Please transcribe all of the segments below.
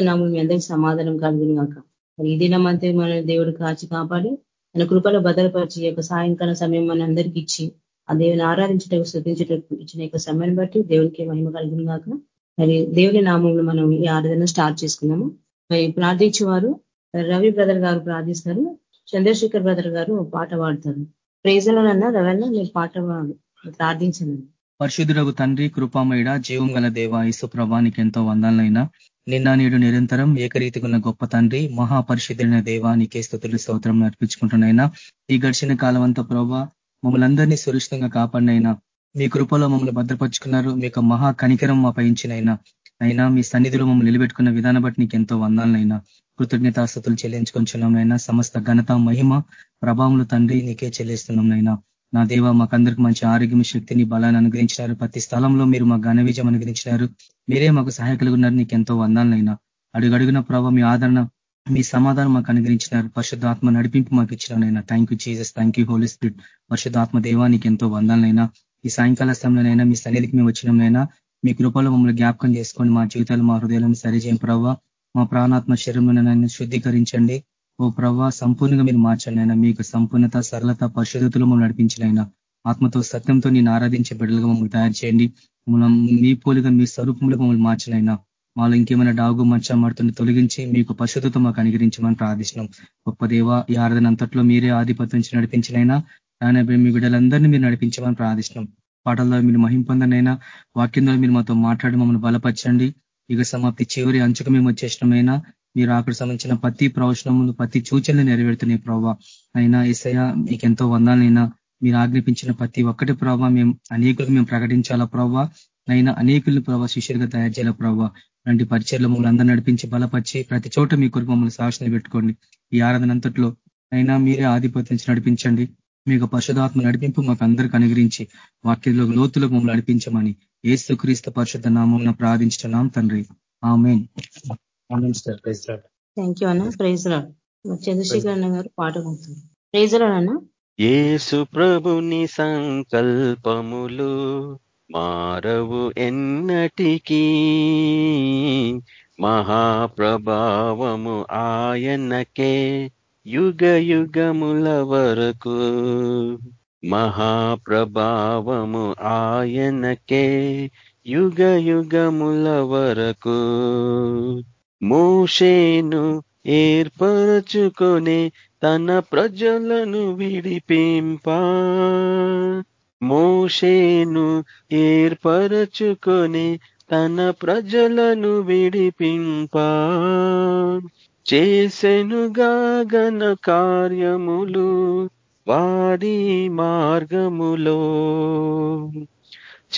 నామం మీ అందరికీ సమాధానం కలుగును కాక మరి ఈ దినమంతే మన దేవుడు కాచి కాపాడి మన కృపలో భద్రపరిచి యొక్క సాయంకాల సమయం మన అందరికి ఇచ్చి ఆ దేవుని ఆరాధించటకు స్థుతించటకు ఇచ్చిన యొక్క సమయాన్ని బట్టి దేవునికి మహిమ కలుగును కాక మరి దేవుని నామంలో మనం ఈ ఆరాధన స్టార్ట్ చేసుకున్నాము మరి ప్రార్థించేవారు రవి బ్రదర్ గారు ప్రార్థిస్తారు చంద్రశేఖర్ బ్రదర్ గారు పాట పాడతారు. ప్రేజలనన్నా రవన్న మీరు పాట ప్రార్థించండి. పరిశుద్ధులకు తండ్రి కృపామయుడ జీవం గల దేవ ఈసు ప్రభానికి ఎంతో వందాలైనా నిన్న నేడు నిరంతరం ఏకరీతికున్న గొప్ప తండ్రి మహాపరిశుద్ధులైన దేవానికే స్థుతులు స్తోత్రం నడిపించుకుంటున్నైనా ఈ గడిచిన కాలం అంతా ప్రభావ మమ్మల్ని అందరినీ సురక్షితంగా కాపాడినైనా మీ కృపలో మమ్మల్ని భద్రపరుచుకున్నారు. యొక్క మహా కనికరం మాపయించినైనా అయినా మీ సన్నిధిలో మమ్మల్ని నిలబెట్టుకున్న విధానం బట్టి నీకు ఎంతో వందాలనైనా కృతజ్ఞతాస్థుతులు నైనా సమస్త ఘనత మహిమ ప్రభావంలో తండ్రి నీకే చెల్లిస్తున్నాం నా దేవ మాకందరికి మంచి ఆరోగ్యం శక్తిని బలాన్ని అనుగ్రహించినారు. ప్రతి స్థలంలో మీరు మా ఘన విజయం అనుగ్రహించినారు. మీరే మాకు సహాయకులు ఉన్నారు నీకు ఎంతో వందాలనైనా అడుగడుగున ప్రభావ మీ ఆదరణ మీ సమాధానం మాకు అనుగ్రహించినారు. పరిశుద్ధాత్మ నడిపింపు మాకు ఇచ్చినైనా thank you Jesus thank you holy spirit పరిశుద్ధాత్మ నీకు ఎంతో వందాలనైనా. ఈ సాయంకాల సమయంలోనైనా మీ సన్నిధికి మేము వచ్చినైనా మీ కృపలో మమ్మల్ని జ్ఞాపకం చేసుకోండి. మా జీవితాలు మా హృదయాలను సరిచేయం ప్రవ్వ మా ప్రాణాత్మ శరీరంలోనైనా శుద్ధీకరించండి. ఓ ప్రభా సంపూర్ణంగా మీరు మార్చండి మీకు సంపూర్ణత సరళత పరిశుద్ధతలు మమ్మల్ని నడిపించాలైనా ఆత్మతో సత్యంతో నేను ఆరాధించే బిడ్డలుగా మమ్మల్ని తయారు చేయండి. మీ పోలిగా మీ స్వరూపంలో మమ్మల్ని మార్చాలైనా మాలో ఇంకేమైనా డాగు మచ్చ మడుతుంది తొలగించి మీకు పరిశుద్ధత మాకు అనుగ్రహించమని ప్రార్థిస్తున్నాం. గొప్ప దేవ ఈ ఆరాధన అంతట్లో మీరే ఆధిపత్యం నడిపించినైనా ఆయన మీ బిడ్డలందరినీ మీరు నడిపించమని ప్రార్థిస్తున్నాం. పాటల్లో మీరు మహింపొందనైనా వాక్యం ద్వారా మీరు మాతో మాట్లాడి మమ్మల్ని బలపరచండి. యుగ సమాప్తి చివరి అంచుకు మేము వచ్చేసినమైనా మీరు అక్కడ సంబంధించిన ప్రతి ప్రవచనములు ప్రతి సూచనలు నెరవేరుతున్నాయి ప్రభావ అయినా ఈసయ మీకు ఎంతో వందాలైనా మీరు ఆజ్ఞాపించిన ప్రతి ఒక్కటి ప్రభావ మేము అనేకులకు మేము ప్రకటించాలా ప్రభావ అయినా అనేకులు ప్రభావ శిష్యులుగా తయారు చేయాల ప్రభావ అలాంటి పరిచయలు మమ్మల్ని అందరూ నడిపించి బలపరిచి ప్రతి చోట మీ కొరకు మమ్మల్ని సాక్షణ పెట్టుకోండి ఈ ఆరాధన అంతట్లో అయినా మీరే ఆధిపత్యం నడిపించండి. మీకు పరిశుధాత్మ నడిపింపు మాకు అందరికి అనుగ్రహించి వాక్యంలో లోతులకు మమ్మల్ని నడిపించమని ఏసు క్రీస్తు పరిశుద్ధ నామం ప్రార్థించడం తండ్రి. ఆమెన్. థ్యాంక్ యూ అన్న. ప్రైజ్ చంద్రశేఖర్ అన్న గారు పాట ప్రైజ్ అన్న. ఏసు ప్రభుని సంకల్పములు మారవు ఎన్నటికీ. మహాప్రభావము ఆయనకే యుగ యుగముల వరకు. మహాప్రభావము ఆయనకే యుగ యుగముల వరకు. మోషేను ఏర్పరచుకొని తన ప్రజలను విడిపింప. మోషేను ఏర్పరచుకొని తన ప్రజలను విడిపింప. చేసెనుగాగన కార్యములు వారి మార్గములో.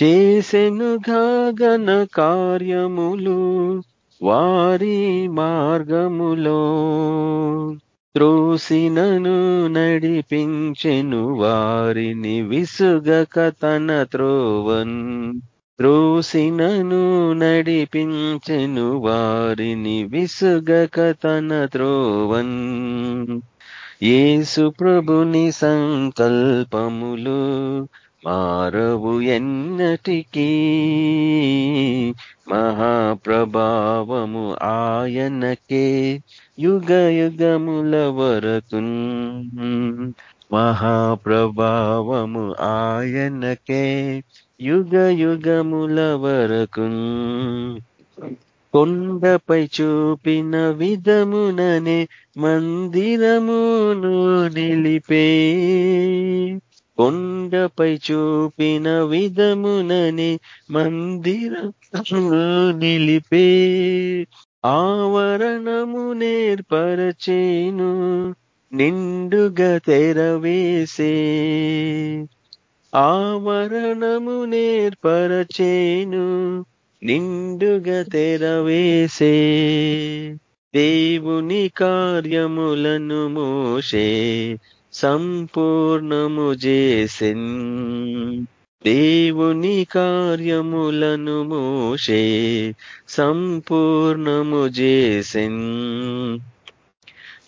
చేసెనుగాగన కార్యములు వారి మార్గములో త్రోసినను నడిపించెను వారిని విసుగక తన త్రోవన్. త్రోసినను నడిపించెను వారిని విసుగక తన త్రోవన్. ఏసు ప్రభుని సంకల్పములు మారవు ఎన్నటికీ. మహాప్రభావము ఆయనకే యుగ యుగముల వరకు మహాప్రభావము ఆయనకే యుగ యుగముల వరకు కొండపై చూపిన విధముననే మందిరమును నిలిపే. కొండపై చూపిన విధముననే మందిరంలో నిలిపే ఆవరణము నేర్పరచేను నిండుగా తెరవేసే ఆవరణము నేర్పరచేను నిండుగా తెరవేసే దేవుని కార్యములను మోసే సంపూర్ణము చేసెన్. దేవుని కార్యములను మోషే సంపూర్ణము చేసెన్.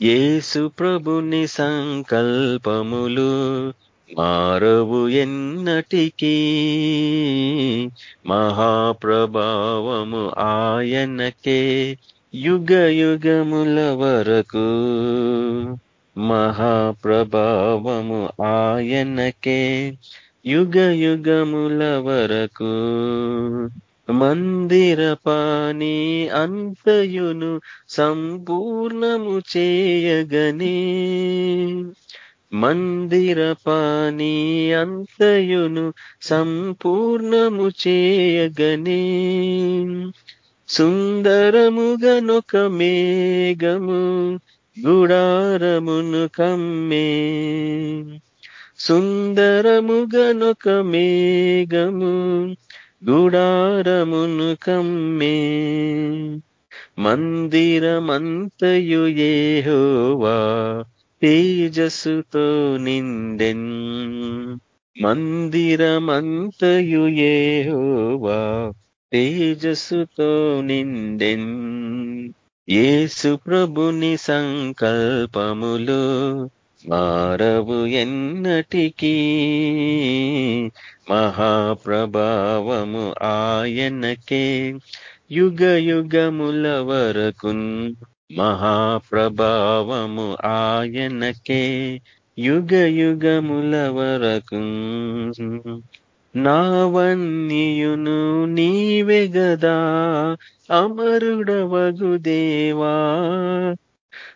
యేసు ప్రభుని సంకల్పములు మారవు ఎన్నటికీ మహాప్రభావము ఆయనకే యుగ యుగముల వరకు. మహాప్రభావము ఆయనకే యుగ యుగముల వరకు. మందిర పాని అంతయును సంపూర్ణము చేయగనే. మందిర పాని అంతయును సంపూర్ణము చేయగనే. సుందరముగనొక మేఘము గుడారమును కమ్మే సుందరముగనొక మేఘము గుడారమును కమ్మే. మందిరమంతయు ఏహోవా తేజస్సుతో నిందెన్ మందిరమంతయు ఏహోవా తేజస్సుతో నిందెన్ ఏసు ప్రభుని సంకల్పములు మారవు ఎన్నటికీ. మహాప్రభావము ఆయనకే యుగ యుగముల వరకున్ మహాప్రభావము ఆయనకే యుగ యుగముల వరకు. నావన్నియును నీవే గదా అమరుడవగు దేవా.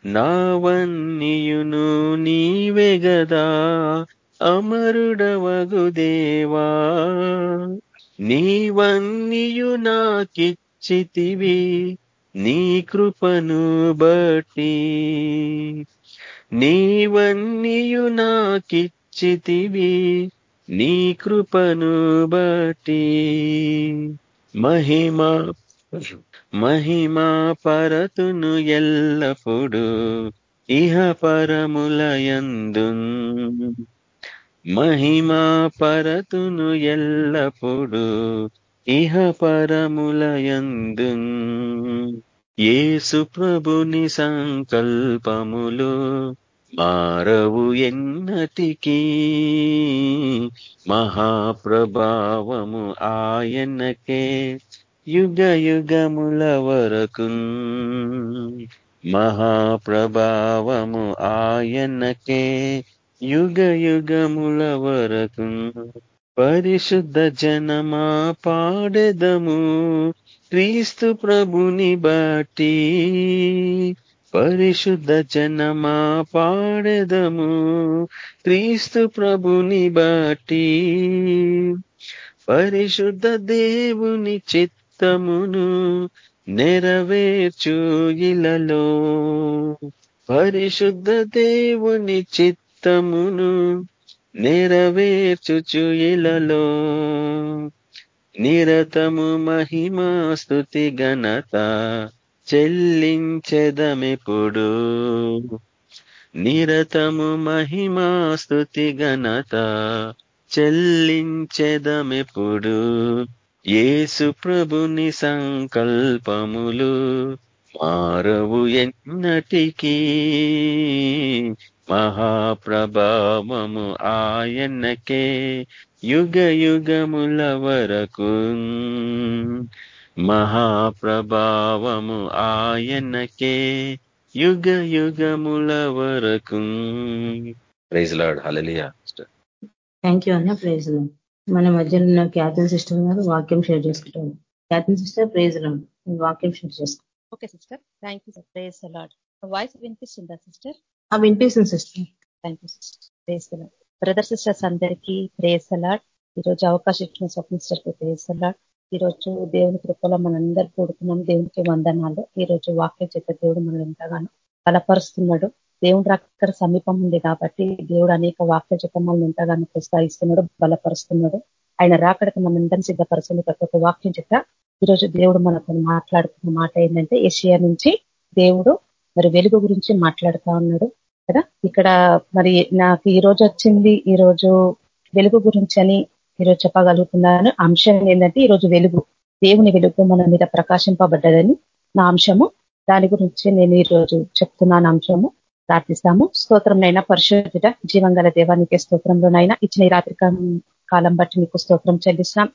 నావన్నియును నీవే గదా అమరుడవగు దేవా. నీవన్నియు నాకిచ్చితివి నీ కృపను బట్టి. నీవన్నియు నాకిచ్చితివి నీ కృపను బట్టి మహిమా మహిమా పరతును ఎల్లప్పుడు ఇహ పరములయందు మహిమా పరతును ఎల్లప్పుడు ఇహ పరములయందు ఏసు ప్రభుని సంకల్పములు మారవు ఎన్నతికి మహాప్రభావము ఆయనకే యుగ యుగముల వరకు. మహాప్రభావము ఆయనకే యుగ యుగముల వరకు. పరిశుద్ధ జనమా పాడెదము క్రీస్తు ప్రభుని బట్టి పరిశుద్ధ జనమా పాడెదము క్రీస్తు ప్రభుని బట్టి పరిశుద్ధ దేవుని చిత్తమును నెరవేర్చు ఇలలో. పరిశుద్ధ దేవుని చిత్తమును నెరవేర్చుచు ఇలలో. నిరతము మహిమా స్థుతి ఘనత చెల్లించెదమెప్పుడు. నిరతము మహిమా స్థుతి ఘనత చెల్లించెదమెప్పుడు. యేసు ప్రభుని సంకల్పములు మారవు ఎన్నటికీ. మహాప్రభావము ఆయనకే యుగ యుగముల వరకు. మహాప్రభావము ఆయనకే యుగ యుగముల వరకు. Praise Lord hallelujah thank you అన్న. ప్రైజ్ మన మధ్యలో ఉన్న క్యాథన్ సిస్టర్ గారు వాక్యం షేర్ చేసుకుంటాను క్యాథన్ సిస్టర్ ప్రైజ్ రాడు వాక్యం షేర్ చేసుకో okay sister thank you praise the Lord voice వినిపిస్తుందా సిస్టర్ వినిపిస్తుంది sister thank you sister praise the Lord brother sisters అందరికీ ప్రేజ్ అలాడ్ ఈరోజు అవకాశం ఇచ్చిన స్వప్న సిస్టర్కి ప్రేజ్ అలాడ్ ఈరోజు దేవుని కృపలో మనందరూ కూడుకున్నాం. దేవునికి వందనాలు. ఈరోజు వాక్య చేత దేవుడు మనం ఎంతగానో బలపరుస్తున్నాడు. దేవుడు అక్కడ సమీపం ఉంది కాబట్టి దేవుడు అనేక వాక్య చేత మనల్ని ఎంతగానో ప్రోత్సహిస్తున్నాడు బలపరుస్తున్నాడు. ఆయన రాకడకు మనందరినీ సిద్ధపరుస్తుంది. ప్రతి ఒక్క వాక్యం చేత ఈరోజు దేవుడు మనతో మాట్లాడుతున్న మాట ఏంటంటే ఏషియా నుంచి దేవుడు మరి వెలుగు గురించి మాట్లాడుతా ఉన్నాడు. కదా? ఇక్కడ మరి నాకు ఈ రోజు వచ్చింది ఈ రోజు వెలుగు గురించి అని ఈరోజు చెప్పగలుగుతున్నాను అంశం ఏంటంటే ఈరోజు వెలుగు. దేవుని వెలుగు మన మీద ప్రకాశింపబడ్డదని నా అంశము. దాని గురించి నేను ఈరోజు చెప్తున్నాను అంశము. ప్రార్థిస్తాము. స్తోత్రంనైనా పరిశుద్ధ జీవంగల దేవానికి స్తోత్రంలోనైనా ఇచ్చిన ఈ రాత్రి కాలం బట్టి మీకు స్తోత్రం చెల్లిస్తున్నాం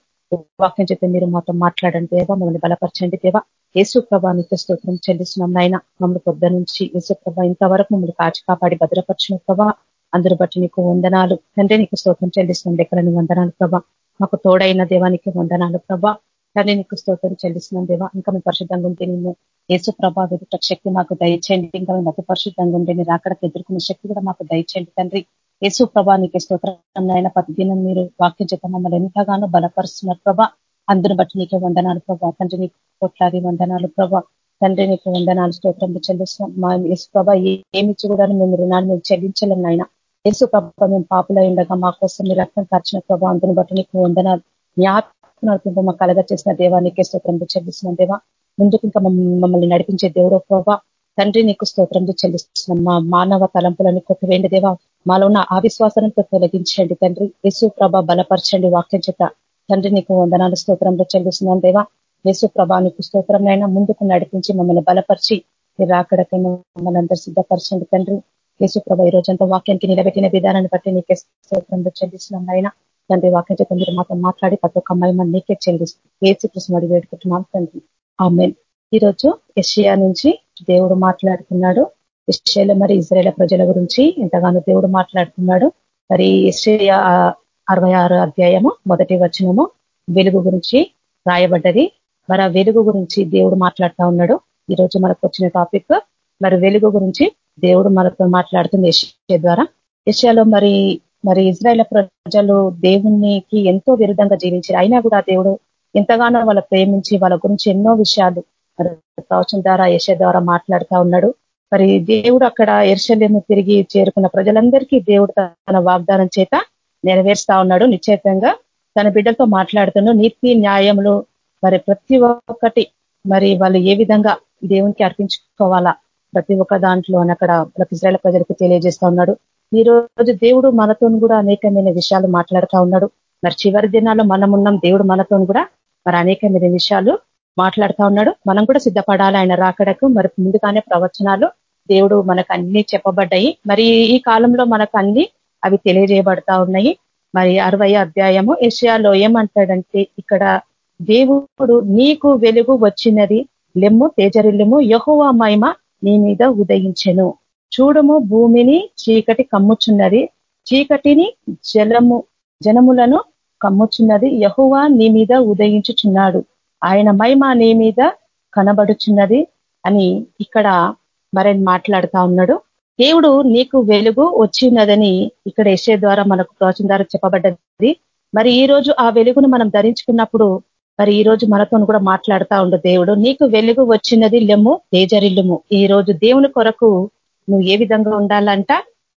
వాక్యం చెప్పి మీరు మాతో మాట్లాడండి దేవా. మమ్మల్ని బలపరచండి దేవా. యేసు ప్రభానికి స్తోత్రం చెల్లిస్తున్నాం నాయన మమ్మల్ని పొద్దు నుంచి యేసు ఇంతవరకు మమ్మల్ని కాచి కాపాడి భద్రపరిచిన ప్రభా. అందరూ బట్టి నీకు వందనాలు. తండ్రి నీకు స్తోత్రం చెల్లిస్తుంది ఎక్కడ వందనాలు ప్రభా. మాకు తోడైన దేవానికి వందనాలు ప్రభా. తండ్రి నీకు స్తోత్రం చెల్లిస్తున్నాం దేవా. ఇంకా మేము పరిశుద్ధంగా ఉంటే నేను యేసు ప్రభా విధుట శక్తి మాకు దయచేయండి. ఇంకా మేము అతి పరిశుద్ధంగా ఉంటే నేను అక్కడికి ఎదుర్కొనే శక్తి కూడా మాకు దయచేయండి తండ్రి. యేసు ప్రభా నీకు స్తోత్రం ఆయన ప్రతిదినం మీరు వాక్యం చేత మమ్మల్ని ఎంతగానో బలపరుస్తున్నారు ప్రభా. అందరి బట్టి నీకే వందనాలు ప్రభా. తండ్రి నీకు కోట్లాది వందనాలు ప్రభా. తండ్రి నీకు వందనాలు స్తోత్రం చెల్లిస్తున్నాం. మా యేసు ప్రభా ఏమిచ్చి కూడా మేము రుణాలు మేము చెల్లించలేము ఆయన యేసు ప్రభావ మేము పాపులై ఉండగా మా కోసం మీ రక్తం ఖర్చిన ప్రభావ అందుని బట్టి నీకు వందన జ్ఞాపకం మాకు కలగ చేసిన దేవానికి స్తోత్రం చెల్లిస్తున్నాం దేవా. ముందుకు ఇంకా మమ్మల్ని నడిపించే దేవుడు ప్రభా. తండ్రి నీకు స్తోత్రం చెల్లిస్తున్నాం. మా మానవ తలంపులను కొట్టువేండి దేవా. మాలో ఉన్న అవిశ్వాసంతో తొలగించండి తండ్రి. యేసు ప్రభ బలపరచండి వాక్యం చేత. తండ్రి నీకు వందనాలు స్తోత్రంలో చెల్లిస్తున్నాం దేవా. యేసు ప్రభా నీకు స్తోత్రంనైనా ముందుకు నడిపించి మమ్మల్ని బలపరిచి. మీరు అక్కడికైనా మమ్మల్ని అందరూ సిద్ధపరచండి తండ్రి. యేసు ప్రభ ఈ రోజంతా వాక్యానికి నిలబెట్టిన విధానాన్ని బట్టి నీకే స్తోత్రంలో చెల్లిస్తున్నాం అయినా తండ్రి వాక్యం చేత మీరు మాతో మాట్లాడి ప్రతి ఒక్క అమ్మాయి మన నీకే చెల్లిస్తుంది ఏసు కృష్ణ అడిగి వేడుకుంటున్నాం తండ్రి. ఆమె ఈరోజు ఎషియా నుంచి దేవుడు మాట్లాడుతున్నాడు. ఎషియాలో మరి ఇజ్రాయేల్ ప్రజల గురించి ఎంతగానో దేవుడు మాట్లాడుతున్నాడు. మరి ఎషియా అరవై ఆరు అధ్యాయము మొదటి వచనము వెలుగు గురించి రాయబడ్డది. మరి ఆ వెలుగు గురించి దేవుడు మాట్లాడుతూ ఉన్నాడు. ఈరోజు మనకు వచ్చిన టాపిక్ మరి వెలుగు గురించి దేవుడు మనతో మాట్లాడుతుంది యశ్య ద్వారా. యశ్యాలో మరి మరి ఇజ్రాయేల్ ప్రజలు దేవునికి ఎంతో విరుద్ధంగా జీవించారు. అయినా కూడా దేవుడు ఎంతగానో వాళ్ళ ప్రేమించి వాళ్ళ గురించి ఎన్నో విషయాలు ప్రవచన ద్వారా యశ ద్వారా మాట్లాడుతూ ఉన్నాడు. మరి దేవుడు అక్కడ ఎర్షల్యము తిరిగి చేరుకున్న ప్రజలందరికీ దేవుడు తన వాగ్దానం చేత నెరవేరుస్తా ఉన్నాడు. నిశ్చేతంగా తన బిడ్డలతో మాట్లాడుతున్నాడు నీతి న్యాయములు మరి ప్రతి ఒక్కటి మరి వాళ్ళు ఏ విధంగా దేవునికి అర్పించుకోవాలా? ప్రతి ఒక్క దాంట్లో అక్కడ ఇజ్రాయల్ ప్రజలకు తెలియజేస్తా ఉన్నాడు. ఈ రోజు దేవుడు మనతో కూడా అనేకమైన విషయాలు మాట్లాడుతూ ఉన్నాడు. మరి చివరి దినాల్లో మనం ఉన్నాం దేవుడు మనతో కూడా మరి అనేకమైన విషయాలు మాట్లాడుతూ ఉన్నాడు. మనం కూడా సిద్ధపడాలి ఆయన రాకడకు. మరి ముందుగానే ప్రవచనాలు దేవుడు మనకు అన్ని చెప్పబడ్డాయి. మరి ఈ కాలంలో మనకు అన్ని అవి తెలియజేయబడతా ఉన్నాయి. మరి అరవై అధ్యాయము ఏషియాలో ఏమంటాడంటే ఇక్కడ దేవుడు నీకు వెలుగు వచ్చినది లెమ్ము తేజరిల్లెము యహోవా మహిమ నీ మీద ఉదయించెను. చూడము భూమిని చీకటి కమ్ముచున్నది. చీకటిని జలము జనములను కమ్ముచున్నది. యహువా నీ మీద ఉదయించుచున్నాడు. ఆయన మహిమ నీ మీద కనబడుచున్నది అని ఇక్కడ మరి మాట్లాడుతా ఉన్నాడు. దేవుడు నీకు వెలుగు వచ్చినదని ఇక్కడ ఎస్ఏ ద్వారా మనకు ప్రవచన ద్వారా చెప్పబడ్డది. మరి ఈ రోజు ఆ వెలుగును మనం ధరించుకున్నప్పుడు మరి ఈ రోజు మనతో కూడా మాట్లాడుతా ఉండు దేవుడు. నీకు వెలుగు వచ్చినది లెమ్ము తేజరిల్లుము ఈ రోజు దేవుని కొరకు నువ్వు ఏ విధంగా ఉండాలంట?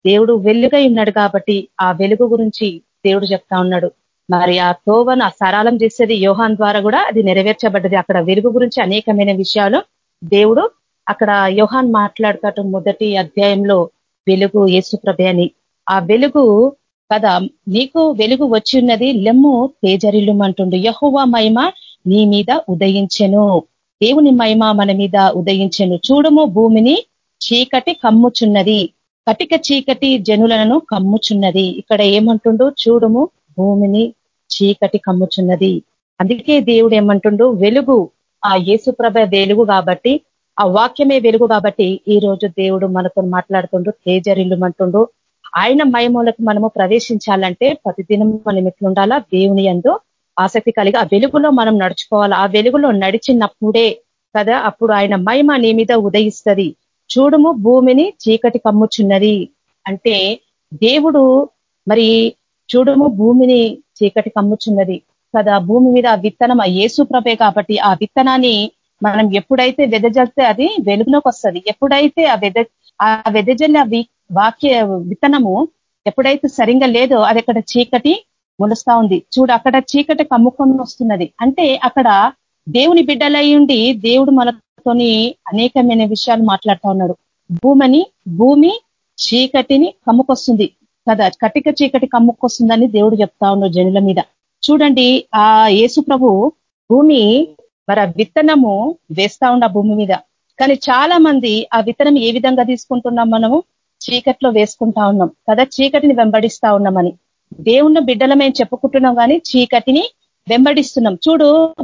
దేవుడు వెలుగై ఉన్నాడు కాబట్టి ఆ వెలుగు గురించి దేవుడు చెప్తా ఉన్నాడు. మరి ఆ తోవను ఆ సరాలం చేసేది యోహాన్ ద్వారా కూడా అది నెరవేర్చబడ్డది. అక్కడ వెలుగు గురించి అనేకమైన విషయాలు దేవుడు అక్కడ యోహాన్ మాట్లాడుతాడు మొదటి అధ్యాయంలో వెలుగు యేసుప్రభ అని. ఆ వెలుగు కదా నీకు వెలుగు వచ్చి ఉన్నది లెమ్ము తేజరిల్లుమంటుండు యహువా మహిమ నీ మీద ఉదయించెను. దేవుని మహిమ మన మీద ఉదయించెను. చూడము భూమిని చీకటి కమ్ముచున్నది. కటిక చీకటి జనులను కమ్ముచున్నది. ఇక్కడ ఏమంటుండు? చూడము భూమిని చీకటి కమ్ముచున్నది. అందుకే దేవుడు ఏమంటుండు? వెలుగు. ఆ యేసుప్రభ వెలుగు కాబట్టి ఆ వాక్యమే వెలుగు కాబట్టి ఈ రోజు దేవుడు మనతో మాట్లాడుతుండు తేజరిల్లుమంటుండు ఆయన మయమూలకు మనము ప్రవేశించాలంటే ప్రతిదినం మనం ఎట్లుండాలా దేవుని ఎందు ఆసక్తి కలిగి ఆ వెలుగులో మనం నడుచుకోవాలి? ఆ వెలుగులో నడిచినప్పుడే కదా అప్పుడు ఆయన మహిమ నీ మీద ఉదయిస్తుంది. చూడుము భూమిని చీకటి కమ్ముచున్నది. అంటే దేవుడు మరి చూడము భూమిని చీకటి కమ్ముచున్నది కదా. భూమి మీద ఆ విత్తనం ఆ యేసు ప్రభే కాబట్టి ఆ విత్తనాన్ని మనం ఎప్పుడైతే వెదజల్తే అది వెలుగులోకి వస్తుంది. ఎప్పుడైతే ఆ వెద ఆ వెదజల్లి వాక్య విత్తనము ఎప్పుడైతే సరిగా లేదో అది అక్కడ చీకటి మొలుస్తా ఉంది. చూడు అక్కడ చీకటి కమ్ముకొని వస్తున్నది. అంటే అక్కడ దేవుని బిడ్డలై ఉండి దేవుడు మనతోని అనేకమైన విషయాలు మాట్లాడుతూ ఉన్నాడు. భూమని భూమి చీకటిని కమ్ముకొస్తుంది కదా. కటిక చీకటి కమ్ముకొస్తుందని దేవుడు చెప్తా ఉన్నాడు జనుల మీద. చూడండి ఆ యేసు ప్రభు భూమి మరి విత్తనము వేస్తా ఉండ భూమి మీద. కానీ చాలా మంది ఆ విత్తనం ఏ విధంగా తీసుకుంటున్నాం మనము? చీకట్లో వేసుకుంటా ఉన్నాం. కదా చీకటిని వెంబడిస్తా ఉన్నామని. దేవున్న బిడ్డల మేము చెప్పుకుంటున్నాం కానీ చీకటిని వెంబడిస్తున్నాం. చూడు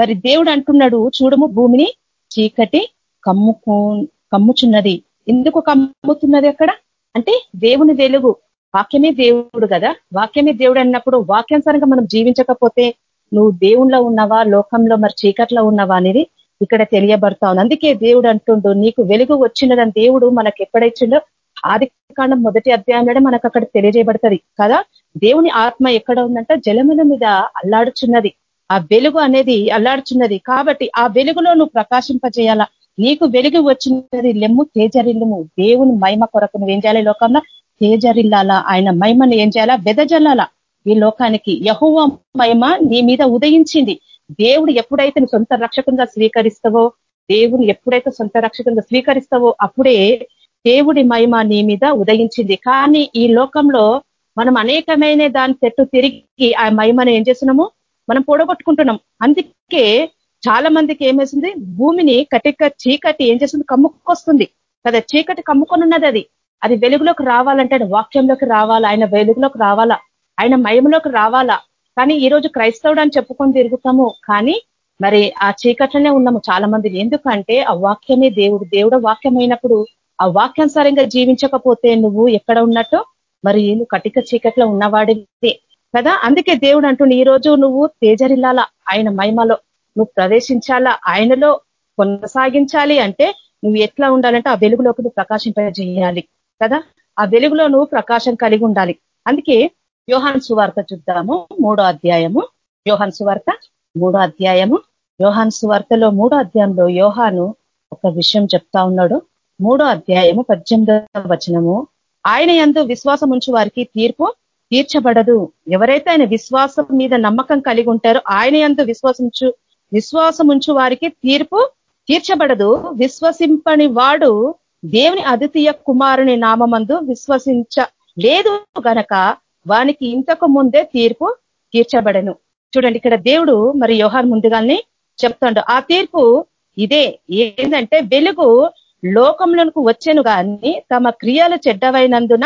మరి దేవుడు అంటున్నాడు చూడము భూమిని చీకటి కమ్ముకు కమ్ముచున్నది. ఎందుకు కమ్ముతున్నది అక్కడ? అంటే దేవుని వెలుగు. వాక్యమే దేవుడు కదా. వాక్యమే దేవుడు అన్నప్పుడు వాక్యానుసారంగా మనం జీవించకపోతే నువ్వు దేవుణ్ణిలో ఉన్నవా? లోకంలో మరి చీకట్లో ఉన్నవా అనేది ఇక్కడ తెలియబడతా ఉంది. అందుకే దేవుడు అంటుండు నీకు వెలుగు వచ్చినదని దేవుడు మనకు ఎప్పుడైచ్చిండో ఆది కాండం మొదటి అధ్యాయంలోనే మనకు అక్కడ తెలియజేయబడుతుంది కదా? దేవుని ఆత్మ ఎక్కడ ఉందంట జలముల మీద అల్లాడుచున్నది. ఆ వెలుగు అనేది అల్లాడుచున్నది. కాబట్టి ఆ వెలుగులో నువ్వు ప్రకాశింపజేయాలా. నీకు వెలుగు వచ్చినది లెమ్ము తేజరిల్లుము. దేవుని మహిమ కొరకు నువ్వు ఏం చేయాలి లోకంలో? తేజరిల్లాలా. ఆయన మహిమను ఏం చేయాలా? వెదజల్లాలా. ఈ లోకానికి యహోవ మహిమ నీ మీద ఉదయించింది. దేవుడు ఎప్పుడైతే సొంత రక్షకంగా స్వీకరిస్తావో దేవుని ఎప్పుడైతే సొంత రక్షకంగా స్వీకరిస్తావో అప్పుడే దేవుడి మహిమ నీ మీద ఉదయించింది. కానీ ఈ లోకంలో మనం అనేకమైన దాని చెట్టు తిరిగి ఆ మహిమను ఏం చేస్తున్నాము? మనం పొడగొట్టుకుంటున్నాం. అందుకే చాలా మందికి ఏమేసింది? భూమిని కటిక చీకటి ఏం చేస్తుంది? కమ్ముకొస్తుంది. కదా చీకటి కమ్ముకొని ఉన్నది అది. అది వెలుగులోకి రావాలంటే వాక్యంలోకి రావాలా ఆయన వెలుగులోకి రావాలా ఆయన మయంలోకి రావాలా. కానీ ఈ రోజు క్రైస్తవుడు అని చెప్పుకొని తిరుగుతాము. కానీ మరి ఆ చీకట్లోనే ఉన్నాము చాలా మంది ఎందుకంటే ఆ వాక్యమే దేవుడు. దేవుడు వాక్యమైనప్పుడు ఆ వాక్యానుసారంగా జీవించకపోతే నువ్వు ఎక్కడ ఉన్నట్టు? మరి నువ్వు కటిక చీకట్లో ఉన్నవాడితే కదా? అందుకే దేవుడు అంటుండే ఈ రోజు నువ్వు తేజరిల్లాలా? ఆయన మహిమలో నువ్వు ప్రవేశించాలా? ఆయనలో కొనసాగించాలి అంటే నువ్వు ఎట్లా ఉండాలంటే ఆ వెలుగులోకి నువ్వు ప్రకాశింపజేయాలి కదా? ఆ వెలుగులో నువ్వు ప్రకాశం కలిగి ఉండాలి. అందుకే యోహాన్ సువార్త చూద్దాము మూడో అధ్యాయము. యోహాన్ సువార్త మూడో అధ్యాయము. యోహాన్ సువార్తలో మూడో అధ్యాయంలో యోహాను ఒక విషయం చెప్తా ఉన్నాడు. మూడో అధ్యాయము పద్దెనిమిదవ వచనము. ఆయన ఎందు విశ్వాసం ఉంచు వారికి తీర్పు తీర్చబడదు. ఎవరైతే ఆయన విశ్వాసం మీద నమ్మకం కలిగి ఉంటారో ఆయన ఎందు విశ్వాసించు విశ్వాసం ఉంచు వారికి తీర్పు తీర్చబడదు. విశ్వసింపని వాడు దేవుని అదితీయ కుమారుని నామందు విశ్వసించ లేదు గనక వానికి ఇంతకు ముందే తీర్పు తీర్చబడను. చూడండి ఇక్కడ దేవుడు మరి యోహాన్ ముందుగానే చెప్తాడు. ఆ తీర్పు ఇదే. ఏంటంటే వెలుగు లోకంలోకి వచ్చాను కానీ తమ క్రియలు చెడ్డవైనందున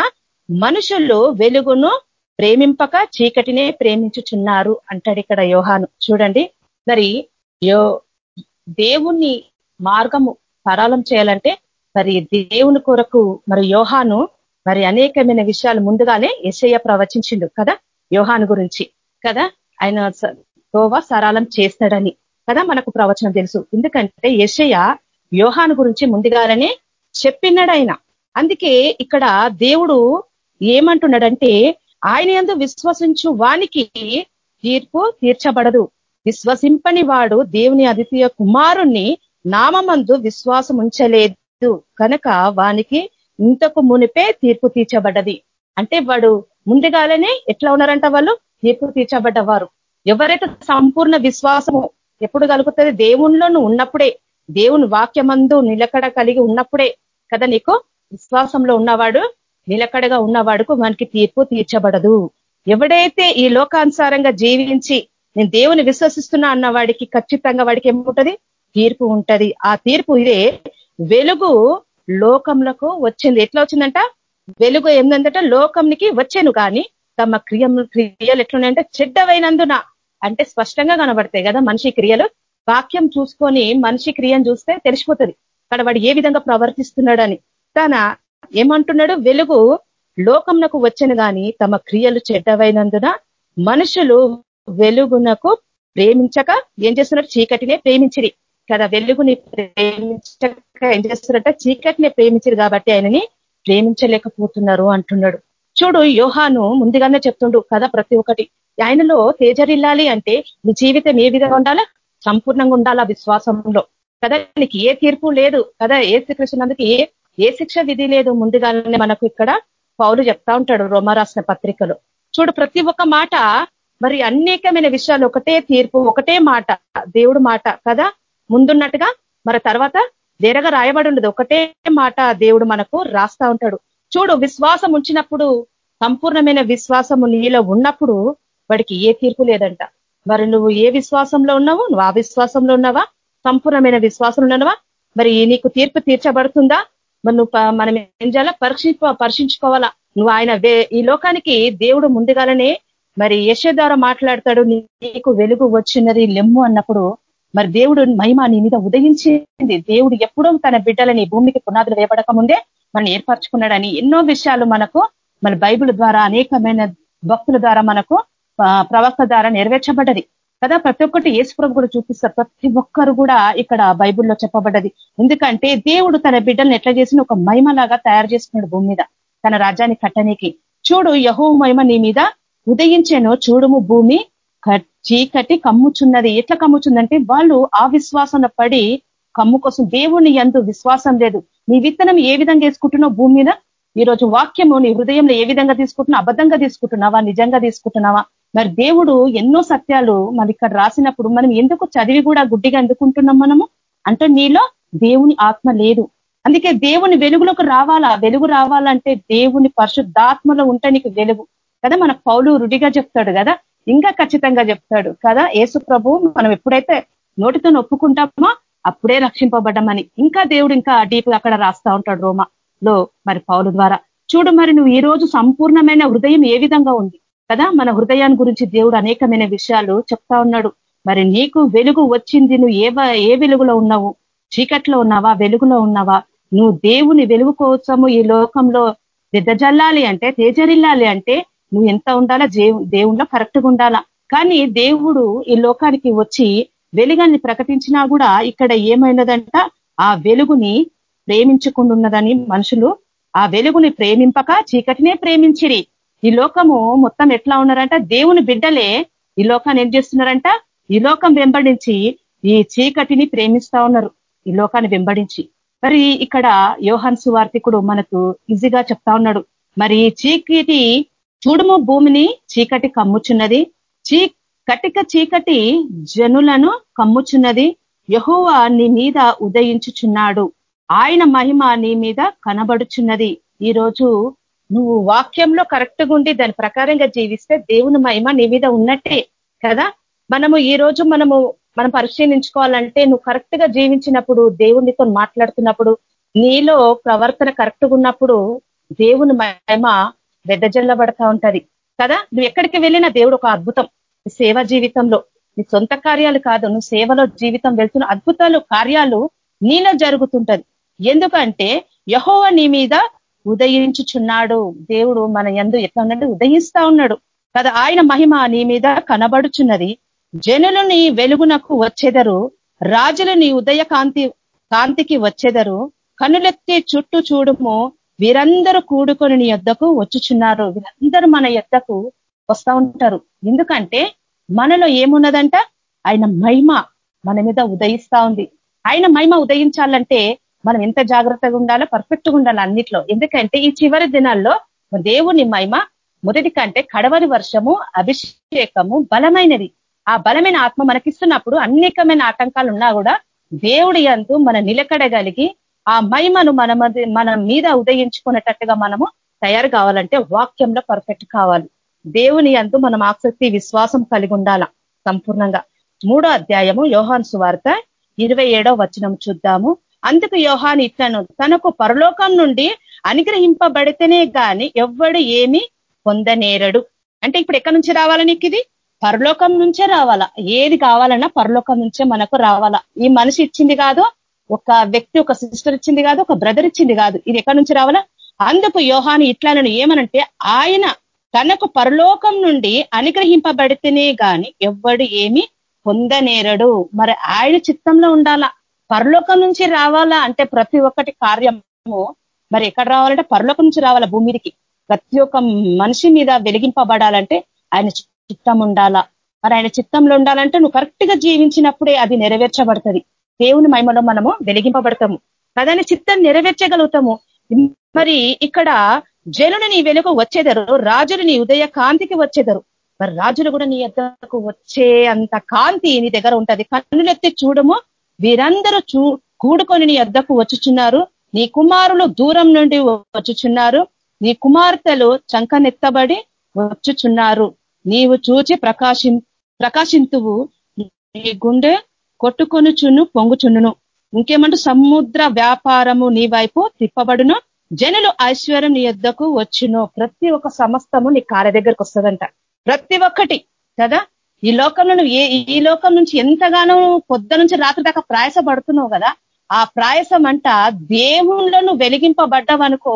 మనుషులు వెలుగును ప్రేమింపక చీకటినే ప్రేమించుచున్నారు అంటాడు ఇక్కడ యోహాను. చూడండి. మరి యో దేవుణ్ణి మార్గము సరళం చేయాలంటే మరి దేవుని కొరకు మరి యోహాను మరి అనేకమైన విషయాలు ముందుగానే ఎస్ఐ ప్రవచించిండు కదా యోహాను గురించి కదా. ఆయన గోవా సరళం చేస్తాడని కదా మనకు ప్రవచనం తెలుసు. ఎందుకంటే యశయ్య యోహాను గురించి ముందుగానే చెప్పినాడు ఆయన అందుకే ఇక్కడ దేవుడు ఏమంటున్నాడంటే ఆయన ఎందు విశ్వసించు వానికి తీర్పు తీర్చబడదు. విశ్వసింపని వాడు దేవుని అదితీయ కుమారుణ్ణి నామందు విశ్వాసం ఉంచలేదు కనుక వానికి ఇంతకు మునిపే తీర్పు తీర్చబడ్డది. అంటే వాడు ముందుగానే ఎట్లా ఉన్నారంట వాళ్ళు? తీర్పు తీర్చబడ్డవారు. ఎవరైతే సంపూర్ణ విశ్వాసము ఎప్పుడు కలుగుతుంది? దేవుణ్ణిలో ఉన్నప్పుడే. దేవుని వాక్యమందు నిలకడ కలిగి ఉన్నప్పుడే కదా నీకు? విశ్వాసంలో ఉన్నవాడు నిలకడగా ఉన్నవాడుకు మనకి తీర్పు తీర్చబడదు. ఎవడైతే ఈ లోకానుసారంగా జీవించి నేను దేవుని విశ్వసిస్తున్నా అన్న వాడికి ఖచ్చితంగా వాడికి ఏముంటది? తీర్పు ఉంటది. ఆ తీర్పు ఇదే. వెలుగు లోకంలకు వచ్చింది. ఎట్లా వచ్చిందంట? వెలుగు ఏందంటే లోకంనికి వచ్చాను కానీ తమ క్రియ క్రియలు ఎట్లున్నాయంటే చెడ్డవైనందున. అంటే స్పష్టంగా కనబడతాయి కదా మనిషి క్రియలు. వాక్యం చూసుకొని మనిషి క్రియను చూస్తే తెలిసిపోతుంది. అక్కడ వాడు ఏ విధంగా ప్రవర్తిస్తున్నాడని. తన ఏమంటున్నాడు? వెలుగు లోకంనకు వచ్చను గాని తమ క్రియలు చెడ్డవైనందున మనుషులు వెలుగునకు ప్రేమించక ఏం చేస్తున్నారు? చీకటినే ప్రేమించిరి. కదా వెలుగుని ప్రేమించక ఏం చేస్తున్నారంట? చీకటిని ప్రేమించరు కాబట్టి ఆయనని ప్రేమించలేకపోతున్నారు అంటున్నాడు. చూడు యోహాను ముందుగానే చెప్తుండు కదా ప్రతి ఒక్కటి. ఆయనలో తేజరిల్లాలి అంటే నీ జీవితం ఏ విధంగా ఉండాలా? సంపూర్ణంగా ఉండాలా విశ్వాసంలో. కదా నీకు ఏ తీర్పు లేదు. కదా ఏ శ్రీకృష్ణందుకు ఏ ఏ శిక్ష విధి లేదు. ముందుగానే మనకు ఇక్కడ పౌలు చెప్తా ఉంటాడు రోమరాసిన పత్రికలో. చూడు ప్రతి ఒక్క మాట మరి అనేకమైన విషయాలు ఒకటే తీర్పు ఒకటే మాట దేవుడు మాట కదా? ముందున్నట్టుగా మరి తర్వాత వేరగా రాయబడి ఉండదు ఒకటే మాట దేవుడు మనకు రాస్తా ఉంటాడు. చూడు విశ్వాసం ఉంచినప్పుడు సంపూర్ణమైన విశ్వాసము నీలో ఉన్నప్పుడు వాడికి ఏ తీర్పు లేదంట. మరి నువ్వు ఏ విశ్వాసంలో ఉన్నావు నువ్వు ఆ విశ్వాసంలో ఉన్నావా? సంపూర్ణమైన విశ్వాసం ఉన్నావా? మరి నీకు తీర్పు తీర్చబడుతుందా? మరి నువ్వు మనం ఏం చేయాలా? పరీక్షి పరీక్షించుకోవాలా? నువ్వు ఆయన ఈ లోకానికి దేవుడు ముందుగానే మరి యశ ద్వారా మాట్లాడతాడు నీకు వెలుగు వచ్చినది లెమ్ము అన్నప్పుడు మరి దేవుడు మహిమ నీ మీద ఉదయించింది. దేవుడు ఎప్పుడూ తన బిడ్డలని భూమికి పునాదులు వేపడక ముందే మనం ఏర్పరచుకున్నాడని ఎన్నో విషయాలు మనకు మన బైబిల్ ద్వారా అనేకమైన భక్తుల ద్వారా మనకు ప్రవక్త ద్వారా నెరవేర్చబడ్డది. కదా ప్రతి ఒక్కటి యేసుప్రభు కూడా చూపిస్తారు. ప్రతి ఒక్కరు కూడా ఇక్కడ బైబుల్లో చెప్పబడ్డది. ఎందుకంటే దేవుడు తన బిడ్డలను ఎట్లా చేసిన ఒక మహిమలాగా తయారు చేసుకున్నాడు భూమి మీద తన రాజ్యాన్ని కట్టనీకి. చూడు యహో మహిమ నీ మీద ఉదయించేను చూడుము భూమి చీకటి కమ్ముచున్నది. ఎట్లా కమ్ముచుందంటే వాళ్ళు ఆ పడి కమ్ము కోసం దేవుని ఎందు విశ్వాసం లేదు. నీ విత్తనం ఏ విధంగా వేసుకుంటున్నావు భూమి మీద? ఈ రోజు వాక్యము నీ హృదయంలో ఏ విధంగా తీసుకుంటున్నావు? అబద్ధంగా తీసుకుంటున్నావా? నిజంగా తీసుకుంటున్నావా? మరి దేవుడు ఎన్నో సత్యాలు మరి ఇక్కడ రాసినప్పుడు మనం ఎందుకు చదివి కూడా గుడ్డిగా ఎందుకుంటున్నాం మనము? అంటే నీలో దేవుని ఆత్మ లేదు. అందుకే దేవుని వెలుగులోకి రావాలా? వెలుగు రావాలంటే దేవుని పరిశుద్ధాత్మలో ఉంటే నీకు వెలుగు. కదా మన పౌలు రుడిగా చెప్తాడు కదా? ఇంకా ఖచ్చితంగా చెప్తాడు కదా? ఏసు ప్రభు మనం ఎప్పుడైతే నోటితో ఒప్పుకుంటామో అప్పుడే రక్షింపబడ్డమని. ఇంకా దేవుడు ఇంకా డీప్ అక్కడ రాస్తా ఉంటాడు రోమా లో మరి పౌలు ద్వారా. చూడు మరి నువ్వు ఈ రోజు సంపూర్ణమైన హృదయం ఏ విధంగా ఉంది? కదా? మన హృదయాన్ని గురించి దేవుడు అనేకమైన విషయాలు చెప్తా ఉన్నాడు. మరి నీకు వెలుగు వచ్చింది నువ్వు ఏ ఏ వెలుగులో ఉన్నావు? చీకట్లో ఉన్నావా? వెలుగులో ఉన్నావా? నువ్వు దేవుని వెలుగు కోసము ఈ లోకంలో దిద్దజల్లాలి అంటే తేజరిల్లాలి అంటే నువ్వు ఎంత ఉండాలా? దేవుణ్ణిలో కరెక్ట్గా ఉండాలా? కానీ దేవుడు ఈ లోకానికి వచ్చి వెలుగాన్ని ప్రకటించినా కూడా ఇక్కడ ఏమైనదంట? ఆ వెలుగుని ప్రేమించుకుంటున్నదని మనుషులు ఆ వెలుగుని ప్రేమింపక చీకటినే ప్రేమించిరి. ఈ లోకము మొత్తం ఎట్లా ఉన్నారంట దేవుని బిడ్డలే ఈ లోకాన్ని ఏం చేస్తున్నారంట? ఈ లోకం వెంబడించి ఈ చీకటిని ప్రేమిస్తా ఉన్నారు. ఈ లోకాన్ని వెంబడించి. మరి ఇక్కడ యోహన్ సువార్తికుడు మనకు ఈజీగా చెప్తా ఉన్నాడు. మరి చీకటి చూడము భూమిని చీకటి కమ్ముచున్నది. చీ కటిక చీకటి జనులను కమ్ముచున్నది. యహోవా నీ మీద ఉదయించుచున్నాడు. ఆయన మహిమ నీ మీద కనబడుచున్నది. ఈరోజు నువ్వు వాక్యంలో కరెక్ట్గా ఉండి దాని ప్రకారంగా జీవిస్తే దేవుని మహిమ నీ మీద ఉన్నట్టే కదా? మనము ఈ రోజు మనము మనం పరిశీలించుకోవాలంటే నువ్వు కరెక్ట్గా జీవించినప్పుడు దేవునితో మాట్లాడుతున్నప్పుడు నీలో ప్రవర్తన కరెక్ట్గా ఉన్నప్పుడు దేవుని మహిమ వెదజల్లబడతా ఉంటది కదా? నువ్వు ఎక్కడికి వెళ్ళినా దేవుడు ఒక అద్భుతం. సేవ జీవితంలో నీ సొంత కార్యాలు కాదు నువ్వు సేవలో జీవితం వెళ్తున్న అద్భుతాలు కార్యాలు నీలో జరుగుతుంటది. ఎందుకంటే యహోవ నీ మీద ఉదయించుచున్నాడు. దేవుడు మన ఎందు ఎట్లా ఉన్నాడు? ఉదయిస్తా ఉన్నాడు. కదా ఆయన మహిమ నీ మీద కనబడుచున్నది. జనులు నీ వెలుగునకు వచ్చేదరు. రాజులు నీ ఉదయ కాంతి కాంతికి వచ్చేదరు. కనులెత్తి చుట్టూ చూడుము. వీరందరూ కూడుకొని నీ యొద్దకు వచ్చుచున్నారు. వీరందరూ మన యొద్దకు వస్తా ఉంటారు. ఎందుకంటే మనలో ఏమున్నదంట? ఆయన మహిమ మన మీద ఉదయిస్తా ఉంది. ఆయన మహిమ ఉదయించాలంటే మనం ఎంత జాగ్రత్తగా ఉండాలో పర్ఫెక్ట్గా ఉండాలి అన్నిట్లో. ఎందుకంటే ఈ చివరి దినాల్లో దేవుని మహిమ మొదటి కంటే కడవరి వర్షము అభిషేకము బలమైనది. ఆ బలమైన ఆత్మ మనకిస్తున్నప్పుడు అనేకమైన ఆటంకాలు ఉన్నా కూడా దేవుడి అంతు మన నిలకడగలిగి ఆ మహిమను మన మన మీద ఉదయించుకునేటట్టుగా మనము తయారు కావాలంటే వాక్యంలో పర్ఫెక్ట్ కావాలి. దేవుని అంతు మనం ఆసక్తి విశ్వాసం కలిగి ఉండాల సంపూర్ణంగా. మూడో అధ్యాయము యోహాన్ సువార్త ఇరవై ఏడో వచనం చూద్దాము. అందుకు యోహాన్ ఇట్లను తనకు పరలోకం నుండి అనుగ్రహింపబడితేనే కానీ ఎవ్వడు ఏమి పొందనేరడు. అంటే ఇప్పుడు ఎక్కడి నుంచి రావాలా నీకు ఇది? పరలోకం నుంచే రావాలా? ఏది కావాలన్నా పరలోకం నుంచే మనకు రావాలా? ఈ మనిషి ఇచ్చింది కాదు ఒక వ్యక్తి ఒక సిస్టర్ ఇచ్చింది కాదు ఒక బ్రదర్ ఇచ్చింది కాదు. ఇది ఎక్కడి నుంచి రావాలా? అందుకు యోహాని ఇట్లాలను ఏమనంటే ఆయన తనకు పరలోకం నుండి అనుగ్రహింపబడితేనే గాని ఎవ్వడు ఏమి పొందనేరడు. మరి ఆయన చిత్తంలో ఉండాలా? పరలోకం నుంచి రావాలా అంటే ప్రతి ఒక్కటి కార్యము మరి ఎక్కడ రావాలంటే పరలోకం నుంచి రావాలా? భూమికి ప్రతి ఒక్క మనిషి మీద వెలిగింపబడాలంటే ఆయన చిత్తం ఉండాలా? మరి ఆయన చిత్తంలో ఉండాలంటే నువ్వు కరెక్ట్గా జీవించినప్పుడే అది నెరవేర్చబడుతుంది. దేవుని మహిమలో మనము వెలిగింపబడతాము. కదని చిత్తం నెరవేర్చగలుగుతాము. మరి ఇక్కడ జనులు నీ వెనుక వచ్చేదరు రాజులు నీ ఉదయ కాంతికి వచ్చేదరు. మరి రాజులు కూడా నీ ఎద్దకు వచ్చే అంత కాంతి నీ దగ్గర ఉంటది. కన్నులెత్తి చూడము వీరందరూ చూ కూడుకొని నీ వద్దకు వచ్చుచున్నారు. నీ కుమారులు దూరం నుండి వచ్చుచున్నారు. నీ కుమార్తెలు చంకనెత్తబడి వచ్చుచున్నారు. నీవు చూచి ప్రకాశి ప్రకాశింతువు. నీ గుండె కొట్టుకొనుచును పొంగుచుండును ఇంకేమంటూ సముద్ర వ్యాపారము నీ వైపు తిప్పబడును. జనులు ఐశ్వర్యం నీ యొద్దకు వచ్చును. ప్రతి ఒక్క సమస్తము నీ కాళ్ళ దగ్గరకు వస్తుందంట. ప్రతి ఒక్కటి కదా? ఈ లోకంలో నువ్వు ఏ ఈ లోకం నుంచి ఎంతగానో పొద్దు నుంచి రాత్రి దాకా ప్రయాసపడుతున్నావు కదా ఆ ప్రాయసం అంట దేవుళ్ళను నువ్వు వెలిగింపబడ్డావనుకో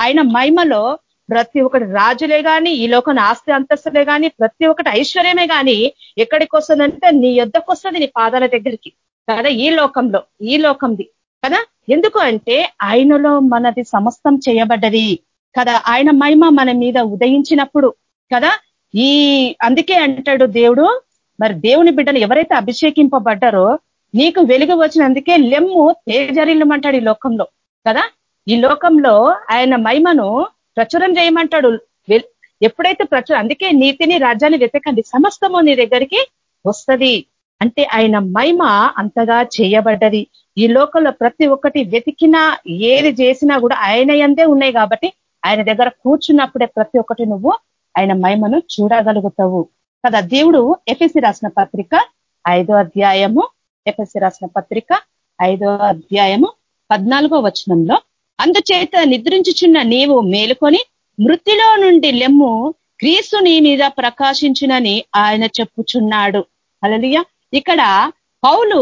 ఆయన మహిమలో ప్రతి ఒక్కటి రాజులే కాని ఈ లోకం ఆస్తి అంతస్తులే కానీ ప్రతి ఒక్కటి ఐశ్వర్యమే కానీ ఎక్కడికి వస్తుందంటే నీ యొద్దకు వస్తుంది నీ పాదాల దగ్గరికి. కదా ఈ లోకంలో ఈ లోకంది. కదా ఎందుకు అంటే ఆయనలో మనది సమస్తం చేయబడ్డది. కదా ఆయన మహిమ మన మీద ఉదయించినప్పుడు. కదా ఈ అందుకే అంటాడు దేవుడు మరి దేవుని బిడ్డలు ఎవరైతే అభిషేకింపబడ్డారో నీకు వెలుగు వచ్చినందుకే లెమ్ము తేజరిల్లమంటాడు ఈ లోకంలో. కదా? ఈ లోకంలో ఆయన మహిమను ప్రచురం చేయమంటాడు. ఎప్పుడైతే ప్రచురం అందుకే నీతిని రాజ్యాన్ని వెతకండి సమస్తము నీ దగ్గరికి వస్తుంది. అంటే ఆయన మహిమ అంతగా చేయబడ్డది. ఈ లోకంలో ప్రతి ఒక్కటి వెతికినా ఏది చేసినా కూడా ఆయన ఎందే ఉన్నాయి కాబట్టి ఆయన దగ్గర కూర్చున్నప్పుడే ప్రతి ఒక్కటి నువ్వు ఆయన మహిమను చూడగలుగుతావు. కదా దేవుడు ఎఫ్ఎసి రాసిన పత్రిక ఐదో అధ్యాయము ఎఫ్ఎస్సి రాసిన పత్రిక ఐదో అధ్యాయము పద్నాలుగో వచనంలో అందుచేత నిద్రించుచున్న నీవు మేలుకొని మృతిలో నుండి లెమ్ము క్రీస్తు నీ మీద ప్రకాశించునని ఆయన చెప్పుచున్నాడు. అలలియ ఇక్కడ పౌలు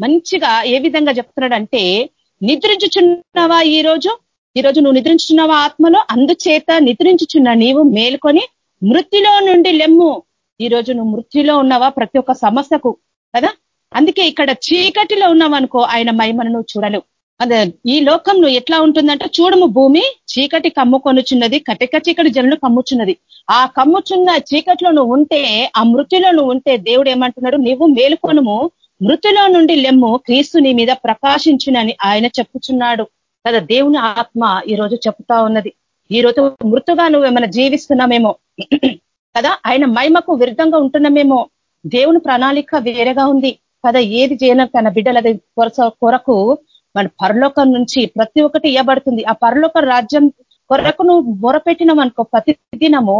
మంచిగా ఏ విధంగా చెప్తున్నాడంటే నిద్రించుచున్నావా ఈ రోజు ఈరోజు నువ్వు నిద్రించుచున్నావా ఆత్మలో? అందుచేత నిద్రించుచున్న నీవు మేలుకొని మృతిలో నుండి లెమ్ము. ఈరోజు నువ్వు మృతిలో ఉన్నావా ప్రతి ఒక్క సమస్యకు? కదా? అందుకే ఇక్కడ చీకటిలో ఉన్నావనుకో ఆయన మహిమను నువ్వు చూడలేవు. అదే ఈ లోకం నువ్వు ఎట్లా ఉంటుందంటే చూడము భూమి చీకటి కమ్ముకొనుచున్నది కటిక చీకటి జనులు కమ్ముచున్నది. ఆ కమ్ముచున్న చీకట్లో నువ్వు ఉంటే ఆ మృతిలో నువ్వు ఉంటే దేవుడు ఏమంటున్నాడు? నువ్వు మేలుకొనుము మృతిలో నుండి లెమ్ము క్రీస్తు నీ మీద ప్రకాశించునని ఆయన చెప్పుచున్నాడు. కదా దేవుని ఆత్మ ఈ రోజు చెప్తా ఉన్నది. ఈ రోజు మృతుగా నువ్వు ఏమైనా జీవిస్తున్నామేమో? కదా ఆయన మహిమకు విరుద్ధంగా ఉంటున్నామేమో? దేవుని ప్రణాళిక వేరేగా ఉంది. కదా ఏది చేయను తన బిడ్డల కొరకు మన పరలోకం నుంచి ప్రతి ఒక్కటి ఇవ్వబడుతుంది ఆ పరలోక రాజ్యం కొరకు నువ్వు మొరపెట్టినామనుకో ప్రతి దినము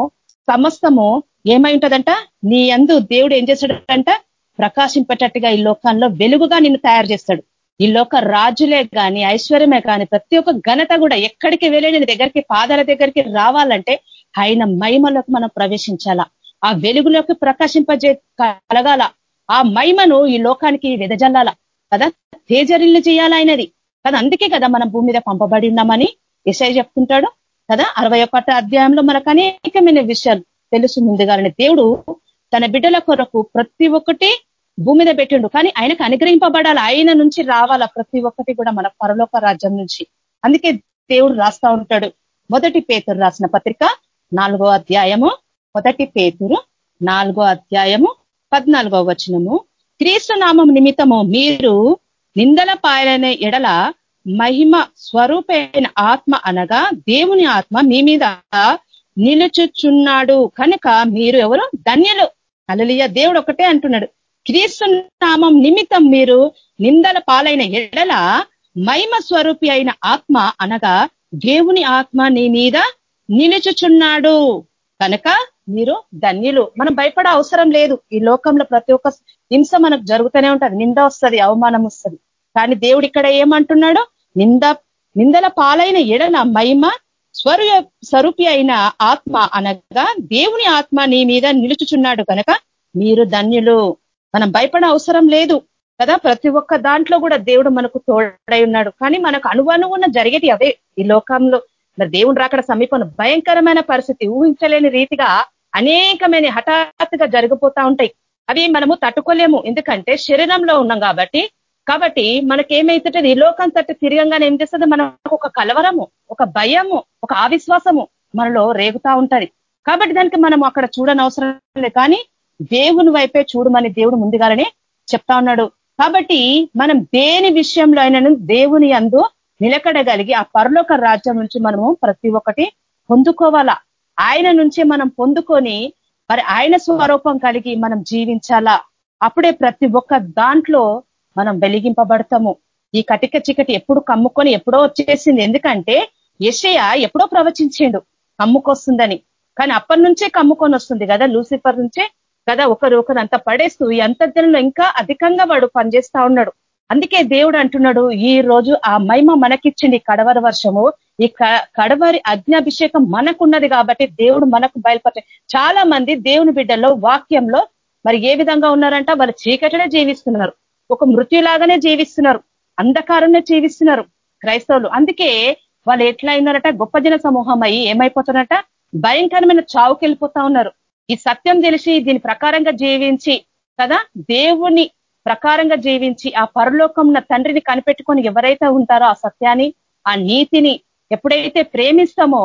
సమస్తము ఏమై ఉంటదంట? నీ అందు దేవుడు ఏం చేస్తాడంట? ప్రకాశింపేటట్టుగా ఈ లోకాల్లో వెలుగుగా నిన్ను తయారు చేస్తాడు. ఈ లోక రాజులే కానీ ఐశ్వర్యమే కానీ ప్రతి ఒక్క ఘనత కూడా ఎక్కడికి వెళ్ళి దగ్గరికి పాదాల దగ్గరికి రావాలంటే ఆయన మహిమలోకి మనం ప్రవేశించాలా? ఆ వెలుగులోకి ప్రకాశింపజే కలగాల? ఆ మహిమను ఈ లోకానికి వెదజల్లాల? కదా? తేజరిల్లు చేయాలైనది కదా? అందుకే కదా మనం భూమి మీద పంపబడి ఉన్నామని ఎస్ఐ చెప్తుంటాడు. కదా? అరవై అధ్యాయంలో మనకు అనేకమైన విషయాలు తెలుసు ముందుగాలని దేవుడు తన బిడ్డల కొరకు ప్రతి ఒక్కటి భూమి మీద పెట్టిండు. కానీ ఆయనకు అనుగ్రహింపబడాలి. ఆయన నుంచి రావాలా? ప్రతి ఒక్కటి కూడా మన పరలోక రాజ్యం నుంచి. అందుకే దేవుడు రాస్తా ఉంటాడు. మొదటి పేతురు రాసిన పత్రిక నాలుగో అధ్యాయము. మొదటి పేతురు నాలుగో అధ్యాయము. పద్నాలుగో వచనము. క్రీస్తు నామం నిమిత్తము మీరు నిందల పాయలైన ఎడల మహిమ స్వరూపైన ఆత్మ అనగా దేవుని ఆత్మ మీ మీద నిలుచుచున్నాడు. కనుక మీరు ఎవరు? ధన్యులు. అలలియ దేవుడు ఒకటే అంటున్నాడు. క్రీస్తు నామం నిమిత్తం మీరు నిందల పాలైన ఎడల మహిమ స్వరూపి అయిన ఆత్మ అనగా దేవుని ఆత్మ నీ మీద నిలుచుచున్నాడు. కనుక మీరు ధన్యులు. మనం భయపడే అవసరం లేదు. ఈ లోకంలో ప్రతి ఒక్క హింస మనకు జరుగుతూనే ఉంటది. నింద వస్తుంది అవమానం వస్తుంది. కానీ దేవుడు ఇక్కడ ఏమంటున్నాడు? నింద నిందల పాలైన ఎడల మహిమ స్వరు స్వరూపి అయిన ఆత్మ అనగా దేవుని ఆత్మ నీ మీద నిలుచుచున్నాడు. కనుక మీరు ధన్యులు. మనం భయపడ అవసరం లేదు కదా? ప్రతి ఒక్క దాంట్లో కూడా దేవుడు మనకు తోడై ఉన్నాడు. కానీ మనకు అనువనువున జరిగేది అవే. ఈ లోకంలో మరి దేవుడు రాకడ సమీపంలో భయంకరమైన పరిస్థితి ఊహించలేని రీతిగా అనేకమైన హఠాత్తుగా జరిగిపోతా ఉంటాయి. అవి మనము తట్టుకోలేము. ఎందుకంటే శరీరంలో ఉన్నాం కాబట్టి. కాబట్టి మనకేమైతుంటే ఈ లోకం తట్టు తిరగంగానే ఏం చేస్తుంది? మనకు ఒక కలవరము ఒక భయము ఒక అవిశ్వాసము మనలో రేగుతా ఉంటది. కాబట్టి దానికి మనం అక్కడ చూడనవసరం లేదు. కానీ దేవుని వైపే చూడమని దేవుడు ముందుగానే చెప్తా ఉన్నాడు. కాబట్టి మనం దేని విషయంలో అయినను దేవుని అందు నిలకడగలిగి ఆ పరలోక రాజ్యం నుంచి మనము ప్రతి ఒక్కటి పొందుకోవాలా? ఆయన నుంచే మనం పొందుకొని మరి ఆయన స్వరూపం కలిగి మనం జీవించాలా? అప్పుడే ప్రతి ఒక్క దాంట్లో మనం వెలిగింపబడతాము. ఈ కటిక చికటి ఎప్పుడు కమ్ముకొని ఎప్పుడో వచ్చేసింది. ఎందుకంటే యషయ ఎప్పుడో ప్రవచించిండు కమ్ముకొస్తుందని. కానీ అప్పటి నుంచే కమ్ముకొని వస్తుంది కదా లూసిఫర్ నుంచే? కదా ఒకరు ఒకరు అంత పడేస్తూ ఈ అంతర్జనంలో ఇంకా అధికంగా వాడు పనిచేస్తా ఉన్నాడు. అందుకే దేవుడు అంటున్నాడు ఈ రోజు ఆ మహిమ మనకిచ్చింది కడవరి వర్షము. ఈ కడవరి అగ్నాభిషేకం మనకున్నది కాబట్టి దేవుడు మనకు బయలుపరిచే చాలా మంది దేవుని బిడ్డల్లో వాక్యంలో మరి ఏ విధంగా ఉన్నారంట? వాళ్ళు చీకటినే జీవిస్తున్నారు. ఒక మృత్యులాగానే జీవిస్తున్నారు. అంధకారంలో జీవిస్తున్నారు క్రైస్తవులు. అందుకే వాళ్ళు ఎట్లా అయినారట? గొప్ప జన సమూహం అయ్యి ఏమైపోతున్నారట భయంకరమైన చావుకి వెళ్ళిపోతా ఉన్నారు. ఈ సత్యం తెలిసి దీని ప్రకారంగా జీవించి కదా? దేవుని ప్రకారంగా జీవించి ఆ పరలోకం తండ్రిని కనిపెట్టుకొని ఎవరైతే ఉంటారో ఆ సత్యాన్ని ఆ నీతిని ఎప్పుడైతే ప్రేమిస్తామో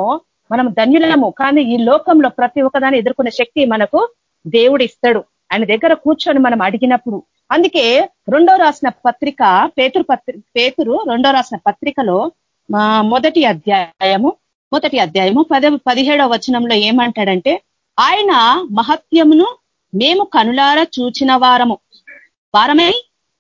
మనం ధన్యులము. కానీ ఈ లోకంలో ప్రతి ఒక్కదాన్ని ఎదుర్కొనే శక్తి మనకు దేవుడు ఇస్తాడు. ఆయన దగ్గర కూర్చొని మనం అడిగినప్పుడు. అందుకే రెండో రాసిన పత్రిక పేతురు పత్రి పేతురు రెండో రాసిన పత్రికలో మొదటి అధ్యాయము మొదటి అధ్యాయము పద పదిహేడవ వచనంలో ఏమంటాడంటే ఆయన మహత్యమును మేము కనులార చూచిన వారము. వారమై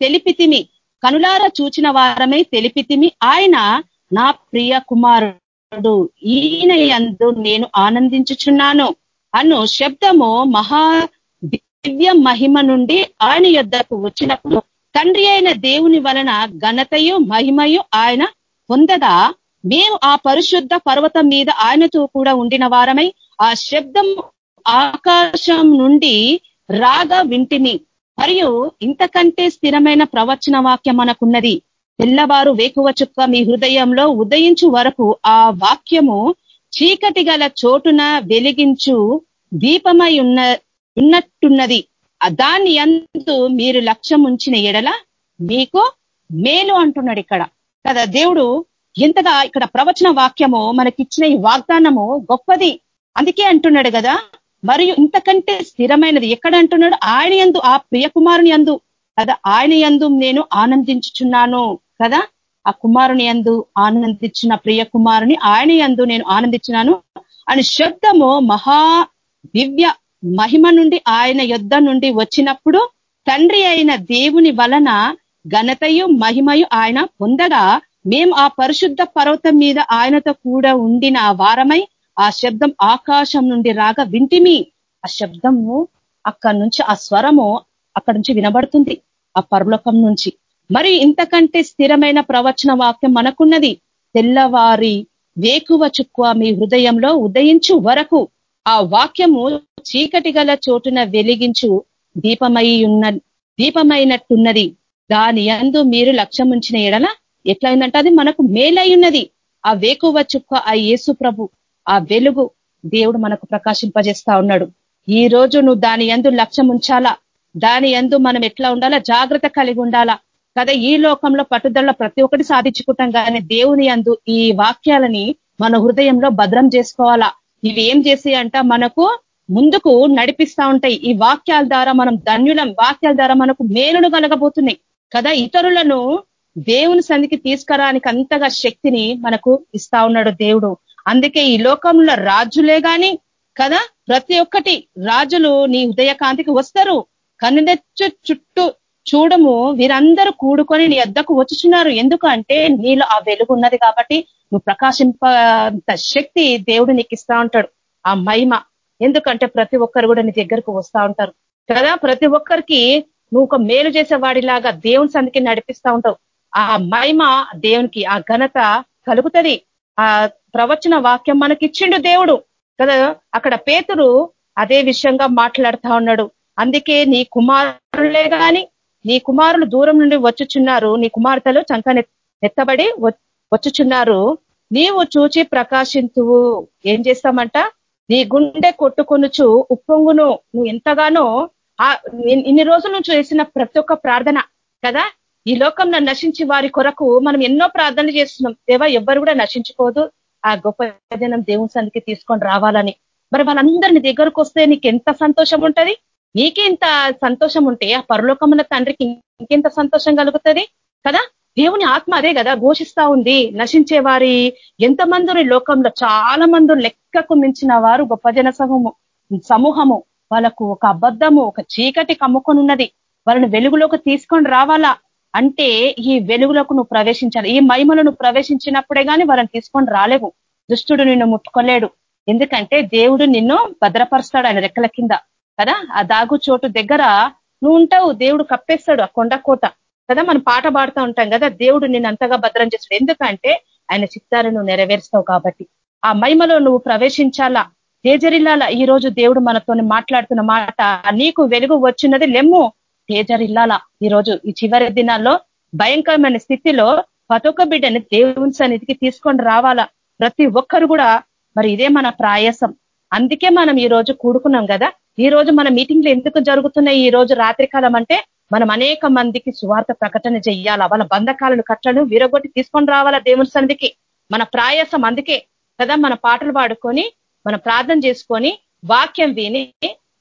తెలిపితిమి. కనులార చూచిన వారమై తెలిపితిమి. ఆయన నా ప్రియ కుమారుడు. ఈయన ఎందు నేను ఆనందించుచున్నాను. అను శబ్దము మహా దివ్య మహిమ నుండి ఆయన యొద్దకు వచ్చినప్పుడు తండ్రి అయిన దేవుని వలన ఘనతయు మహిమయు ఆయన పొందదా? మేము ఆ పరిశుద్ధ పర్వతం మీద ఆయనతో కూడా ఉండిన వారమై ఆ శబ్దం ఆకాశం నుండి రాగా వింటిని. మరియు ఇంతకంటే స్థిరమైన ప్రవచన వాక్యం మనకున్నది. తెల్లవారు వేకువ చుక్క మీ హృదయంలో ఉదయించు వరకు ఆ వాక్యము చీకటి గల చోటున వెలిగించు దీపమై ఉన్న ఉన్నట్టున్నది. దాన్ని అందు మీరు లక్ష్యం ఉంచిన ఎడల మీకు మేలు అంటున్నాడు ఇక్కడ. కదా దేవుడు ఎంతగా ఇక్కడ ప్రవచన వాక్యము మనకిచ్చిన ఈ వాగ్దానము గొప్పది. అందుకే అంటున్నాడు కదా మరియు ఇంతకంటే స్థిరమైనది ఎక్కడ అంటున్నాడు ఆయన ఎందు ఆ ప్రియకుమారుని ఎందు కదా ఆయన ఎందు నేను ఆనందించుచున్నాను. కదా ఆ కుమారుని ఎందు ఆనందించిన ప్రియ కుమారుని ఆయన ఎందు నేను ఆనందించినాను అని శబ్దము మహా దివ్య మహిమ నుండి ఆయన యుద్ధ నుండి వచ్చినప్పుడు తండ్రి అయిన దేవుని వలన ఘనతయు మహిమయు ఆయన పొందగా మేము ఆ పరిశుద్ధ పర్వతం మీద ఆయనతో కూడా ఉండిన వారమై ఆ శబ్దం ఆకాశం నుండి రాగా వింటిమి. ఆ శబ్దము అక్కడి నుంచి ఆ స్వరము అక్కడి నుంచి వినబడుతుంది ఆ పరలోకం నుంచి. మరి ఇంతకంటే స్థిరమైన ప్రవచన వాక్యం మనకున్నది తెల్లవారి వేకువ చుక్కువ మీ హృదయంలో ఉదయించు వరకు ఆ వాక్యము చీకటి గల చోటున వెలిగించు దీపమై ఉన్న దీపమైనట్టున్నది. దాని అందు మీరు లక్ష్యం ఉంచిన ఎడల ఎట్లయిందంటే అది మనకు మేలై ఉన్నది. ఆ వేకువ చుక్క ఆ యేసు ప్రభు ఆ వెలుగు దేవుడు మనకు ప్రకాశింపజేస్తా ఉన్నాడు. ఈ రోజు నువ్వు దాని ఎందు లక్ష్యం ఉంచాలా? దాని ఎందు మనం ఎట్లా ఉండాలా? జాగ్రత్త కలిగి ఉండాలా? కదా ఈ లోకంలో పట్టుదల ప్రతి ఒక్కటి సాధించుకుంటాం కానీ దేవుని అందు ఈ వాక్యాలని మన హృదయంలో భద్రం చేసుకోవాలా? ఇవి ఏం చేసి అంట? మనకు ముందుకు నడిపిస్తా ఉంటాయి. ఈ వాక్యాల ద్వారా మనం ధన్యులం వాక్యాల ద్వారా మనకు మేలును కలగబోతున్నాయి. కదా ఇతరులను దేవుని సంధికి తీసుకురానికి అంతగా శక్తిని మనకు ఇస్తా ఉన్నాడు దేవుడు. అందుకే ఈ లోకంలో రాజులే గాని కదా? ప్రతి ఒక్కటి రాజులు నీ ఉదయకాంతికి వస్తారు. కన్నెచ్చు చుట్టూ చూడము వీరందరూ కూడుకొని నీ అద్దకు వచ్చుచున్నారు. ఎందుకంటే నీలో ఆ వెలుగు ఉన్నది కాబట్టి నువ్వు ప్రకాశింపంత శక్తి దేవుడు నీకు ఇస్తా ఉంటాడు. ఆ మహిమ. ఎందుకంటే ప్రతి ఒక్కరు కూడా నీ దగ్గరకు వస్తా ఉంటారు. కదా? ప్రతి ఒక్కరికి నువ్వు ఒక మేలు చేసేవాడిలాగా దేవుని సందికి నడిపిస్తా ఉంటావు. ఆ మహిమ దేవునికి ఆ ఘనత కలుగుతుంది. ఆ ప్రవచన వాక్యం మనకిచ్చిండు దేవుడు. కదా? అక్కడ పేతురు అదే విషయంగా మాట్లాడుతా ఉన్నాడు. అందుకే నీ కుమారులే గాని నీ కుమారులు దూరం నుండి వచ్చుచున్నారు నీ కుమార్తెలు చంక ఎత్తబడి వచ్చుచున్నారు. నీవు చూచి ప్రకాశించువు ఏం చేస్తామంట? నీ గుండె కొట్టుకొనుచు ఉప్పొంగును. నువ్వు ఎంతగానో ఇన్ని రోజుల నుంచి చేసిన ప్రతి ఒక్క ప్రార్థన. కదా? ఈ లోకంలో నశించి వారి కొరకు మనం ఎన్నో ప్రార్థనలు చేస్తున్నాం. దేవా ఎవ్వరు కూడా నశించుకోదు ఆ గొప్ప జనం దేవుని సందికి తీసుకొని రావాలని. మరి వాళ్ళందరినీ దగ్గరకు వస్తే నీకు ఎంత సంతోషం ఉంటది? నీకే ఇంత సంతోషం ఉంటే ఆ పరలోకమున్న తండ్రికి ఇంకెంత సంతోషం కలుగుతుంది? కదా? దేవుని ఆత్మ అదే కదా ఘోషిస్తా ఉంది. నశించే వారి ఎంతమంది లోకంలో చాలా మంది లెక్కకు మించిన వారు గొప్ప జన సమూహము. సమూహము వాళ్ళకు ఒక అబద్ధము ఒక చీకటి కమ్ముకొని ఉన్నది వాళ్ళని వెలుగులోకి తీసుకొని రావాలా? అంటే ఈ వెలుగులకు నువ్వు ప్రవేశించాలి. ఈ మహిమలో నువ్వు ప్రవేశించినప్పుడే కానీ వాళ్ళని తీసుకొని రాలేవు. దుష్టుడు నిన్ను ముట్టుకోలేడు. ఎందుకంటే దేవుడు నిన్ను భద్రపరుస్తాడు ఆయన రెక్కల కింద. కదా? ఆ దాగు చోటు దగ్గర నువ్వు ఉంటావు. దేవుడు కప్పేస్తాడు ఆ కొండ కోట కదా? మనం పాట పాడుతూ ఉంటాం కదా? దేవుడు నిన్ను అంతగా భద్రం చేస్తాడు. ఎందుకంటే ఆయన చిత్తాన్ని నువ్వు నెరవేరుస్తావు కాబట్టి. ఆ మహిమలో నువ్వు ప్రవేశించాలా? జేజరిల్లాల? ఈ రోజు దేవుడు మనతో మాట్లాడుతున్న మాట నీకు వెలుగు వచ్చినది లెమ్ము. తేజరిల్లాల? ఈ రోజు ఈ చివరి దినాల్లో భయంకరమైన స్థితిలో పతొక బిడ్డని దేవుని సన్నిధికి తీసుకొని రావాలా? ప్రతి ఒక్కరు కూడా మరి ఇదే మన ప్రాయాసం. అందుకే మనం ఈ రోజు కూడుకున్నాం కదా? ఈ రోజు మన మీటింగ్లు ఎందుకు జరుగుతున్నాయి? ఈ రోజు రాత్రికాలం అంటే మనం అనేక మందికి సువార్త ప్రకటన చెయ్యాలా? వాళ్ళ బంధకాలను కట్టలను విరగొట్టి తీసుకొని రావాలా దేవుని సన్నిధికి? మన ప్రాయాసం అందుకే కదా మన పాటలు పాడుకొని మనం ప్రార్థన చేసుకొని వాక్యం విని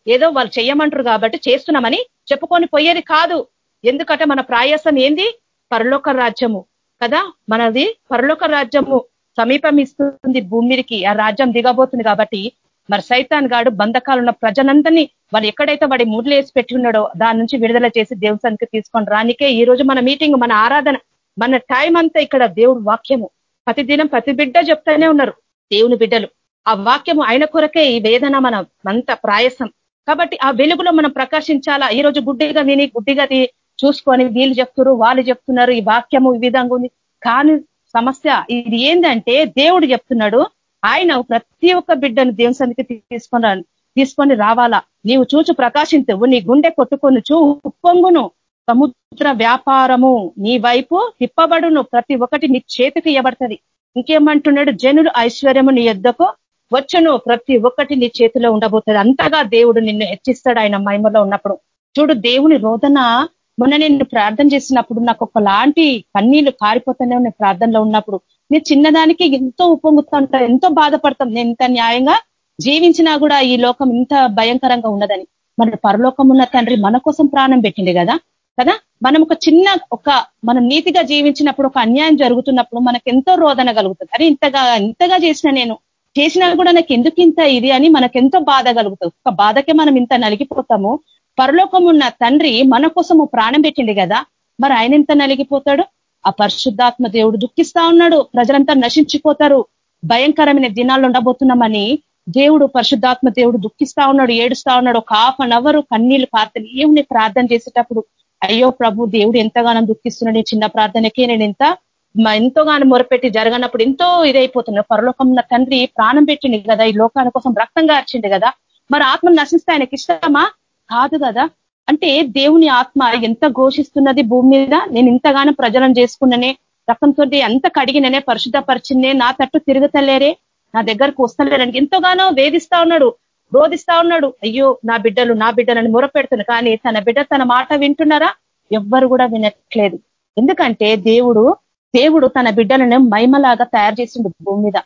ఏదో వాళ్ళు చేయమంటారు కాబట్టి చేస్తున్నామని చెప్పుకొని పోయేది కాదు. ఎందుకంటే మన ప్రయాసం ఏంది? పరలోక రాజ్యము. కదా? మనది పరలోక రాజ్యము సమీపమిస్తుంది భూమికి ఆ రాజ్యం దిగబోతుంది కాబట్టి మరి సైతాన్ గాడు బంధకాలు ఉన్న ప్రజలందరినీ వాళ్ళు ఎక్కడైతే వాడి మూడ్లు వేసి పెట్టి ఉన్నాడో దాని నుంచి విడుదల చేసి దేవుసానికి తీసుకొని రానికే ఈ రోజు మన మీటింగ్ మన ఆరాధన మన టైం అంతా ఇక్కడ దేవుడు వాక్యము. ప్రతి దినం ప్రతి బిడ్డ చెప్తానే ఉన్నారు. దేవుని బిడ్డలు. ఆ వాక్యము ఆయన కొరకే ఈ వేదన మన అంత ప్రాయసం. కాబట్టి ఆ వెలుగులో మనం ప్రకాశించాలా? ఈ రోజు గుడ్డిగా విని గుడ్డిగా చూసుకొని వీళ్ళు చెప్తున్నారు వాళ్ళు చెప్తున్నారు ఈ వాక్యము ఈ విధంగా ఉంది. కానీ సమస్య ఇది ఏంటంటే దేవుడు చెప్తున్నాడు ఆయన ప్రతి ఒక్క బిడ్డను దేవుని సన్నిధికి తీసుకొని తీసుకొని రావాలా? నీవు చూచు ప్రకాశించవు నీ గుండె కొట్టుకొని చూ ఉప్పొంగును. సముద్ర వ్యాపారము నీ వైపు తిప్పబడును ప్రతి ఒక్కటి నీ చేతికి ఇవ్వబడుతుంది ఇంకేమంటున్నాడు? జనులు ఐశ్వర్యము నీ యొద్దకు వచ్చును ప్రతి ఒక్కటి నీ చేతిలో ఉండబోతుంది. అంతగా దేవుడు నిన్ను హెచ్చిస్తాడు ఆయన మహిమలో ఉన్నప్పుడు. చూడు దేవుని రోదన మొన్న నేను ప్రార్థన చేసినప్పుడు నాకు ఒకలాంటి కన్నీళ్ళు కారిపోతూనే ఉన్నాయి ప్రార్థనలో ఉన్నప్పుడు. నేను చిన్నదానికి ఎంతో ఉపొంగుతుంటా ఎంతో బాధపడతాం. నేను ఇంత న్యాయంగా జీవించినా కూడా ఈ లోకం ఇంత భయంకరంగా ఉన్నదని. మన పరలోకం ఉన్న తండ్రి మన కోసం ప్రాణం పెట్టింది కదా? కదా? మనం ఒక చిన్న ఒక మనం నీతిగా జీవించినప్పుడు ఒక అన్యాయం జరుగుతున్నప్పుడు మనకు ఎంతో రోదన కలుగుతుంది. అరే ఇంతగా ఇంతగా చేసిన నేను చేసినా కూడా నాకు ఎందుకు ఇంత ఇది అని మనకెంతో బాధ కలుగుతుంది. ఒక బాధకే మనం ఇంత నలిగిపోతాము. పరలోకం ఉన్న తండ్రి మన కోసము ప్రాణం పెట్టింది కదా. మరి ఆయన ఎంత నలిగిపోతాడు? ఆ పరిశుద్ధాత్మ దేవుడు దుఃఖిస్తా ఉన్నాడు. ప్రజలంతా నశించిపోతారు. భయంకరమైన దినాల్లో ఉండబోతున్నామని దేవుడు పరిశుద్ధాత్మ దేవుడు దుఃఖిస్తా ఉన్నాడు ఏడుస్తా ఉన్నాడు. ఒక హాఫ్ అన్ అవర్ కన్నీళ్ళు పార్తలు ఏమి ప్రార్థన చేసేటప్పుడు? అయ్యో ప్రభు దేవుడు ఎంతగానో దుఃఖిస్తున్నాడు. చిన్న ప్రార్థనకే నేను ఎంత ఎంతోగానో మొరపెట్టి జరగనప్పుడు ఎంతో ఇదైపోతున్నాడు పరలోకం తండ్రి ప్రాణం పెట్టింది కదా ఈ లోకాల కోసం రక్తంగా అర్చింది కదా. మరి ఆత్మ నశిస్తే ఆయనకి ఇష్టమా? కాదు కదా. అంటే దేవుని ఆత్మ ఎంత ఘోషిస్తున్నది భూమి మీద? నేను ఇంతగానో ప్రజలను చేసుకున్ననే రక్తంతో ఎంత కడిగిననే పరిశుద్ధపరిచిందే నా తట్టు తిరుగుతలేరే నా దగ్గరకు వస్తలేరని ఎంతోగానో వేధిస్తా ఉన్నాడు రోధిస్తా ఉన్నాడు. అయ్యో నా బిడ్డలు నా బిడ్డలని మొరపెడుతున్నాడు కానీ తన బిడ్డ తన మాట వింటున్నారా? ఎవ్వరు కూడా వినట్లేదు. ఎందుకంటే దేవుడు దేవుడు తన బిడ్డలను మైమలాగా తయారు చేసిండు భూమి మీద.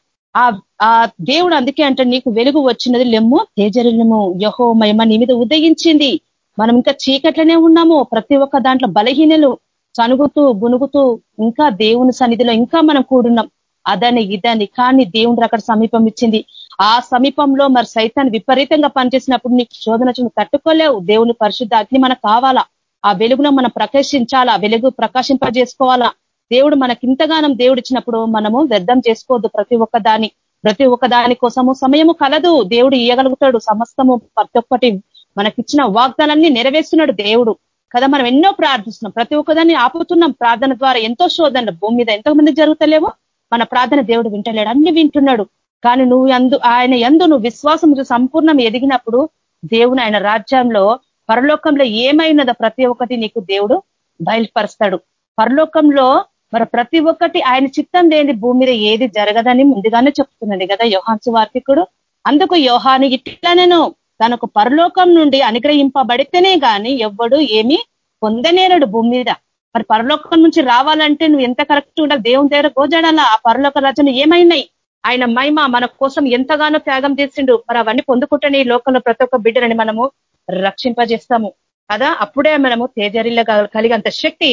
ఆ దేవుడు అందుకే అంటే నీకు వెలుగు వచ్చినది లెమ్ము తేజరిలము యహో మహిమ నీ మీద ఉదయించింది. మనం ఇంకా చీకట్లనే ఉన్నాము. ప్రతి ఒక్క దాంట్లో బలహీనలు చనుగుతూ గునుగుతూ ఇంకా దేవుని సన్నిధిలో ఇంకా మనం కూడున్నాం. అదని ఇదని. కానీ దేవుడు అక్కడ సమీపం ఇచ్చింది. ఆ సమీపంలో మరి సైతాన్ని విపరీతంగా పనిచేసినప్పుడు నీకు శోధన తట్టుకోలేవు. దేవుని పరిశుద్ధ అగ్ని మనకు కావాలా? ఆ వెలుగులో మనం ప్రకాశించాలా? వెలుగు ప్రకాశింపజేసుకోవాలా? దేవుడు మనకి ఇంతగానం దేవుడు ఇచ్చినప్పుడు మనము వ్యర్థం చేసుకోవద్దు ప్రతి ఒక్క దాని ప్రతి ఒక్క దాని కోసము సమయము కలదు. దేవుడు ఇయ్యగలుగుతాడు. సమస్తము ప్రతి ఒక్కటి మనకిచ్చిన వాగ్దానాన్ని నెరవేరుస్తున్నాడు దేవుడు. కదా మనం ఎన్నో ప్రార్థిస్తున్నాం. ప్రతి ఒక్కదాన్ని ఆపుతున్నాం. ప్రార్థన ద్వారా ఎంతో శోధనలు భూమి మీద ఎంతో మంది జరుగుతలేవో మన ప్రార్థన దేవుడు వింటలేడు. అన్ని వింటున్నాడు. కానీ నువ్వు అందు ఆయన ఎందు నువ్వు విశ్వాసం సంపూర్ణం ఎదిగినప్పుడు దేవుని ఆయన రాజ్యంలో పరలోకంలో ఏమైనదో ప్రతి ఒక్కటి నీకు దేవుడు బయలుపరుస్తాడు. పరలోకంలో మరి ప్రతి ఒక్కటి ఆయన చిత్తం లేని భూమి మీద ఏది జరగదని ముందుగానే చెప్తున్నాడు కదా యోహాన్సు వార్తికుడు అందుకు యోహాని ఇట్లనేను తనకు పరలోకం నుండి అనుగ్రహింపబడితేనే కానీ ఎవ్వడు ఏమి పొందనేరడు భూమి మీద. మరి పరలోకం నుంచి రావాలంటే నువ్వు ఎంత కరెక్ట్ ఉండాలి? దేవుని దగ్గర గోజాడాలా ఆ పరలోక రచన ఏమైనాయి? ఆయన మహిమ మన కోసం ఎంతగానో త్యాగం చేసిండు. మరి అవన్నీ పొందుకుంటేనే ఈ లోకంలో ప్రతి ఒక్క బిడ్డలని మనము రక్షింపజేస్తాము. కదా? అప్పుడే మనము తేజరిల్ల కలిగంత శక్తి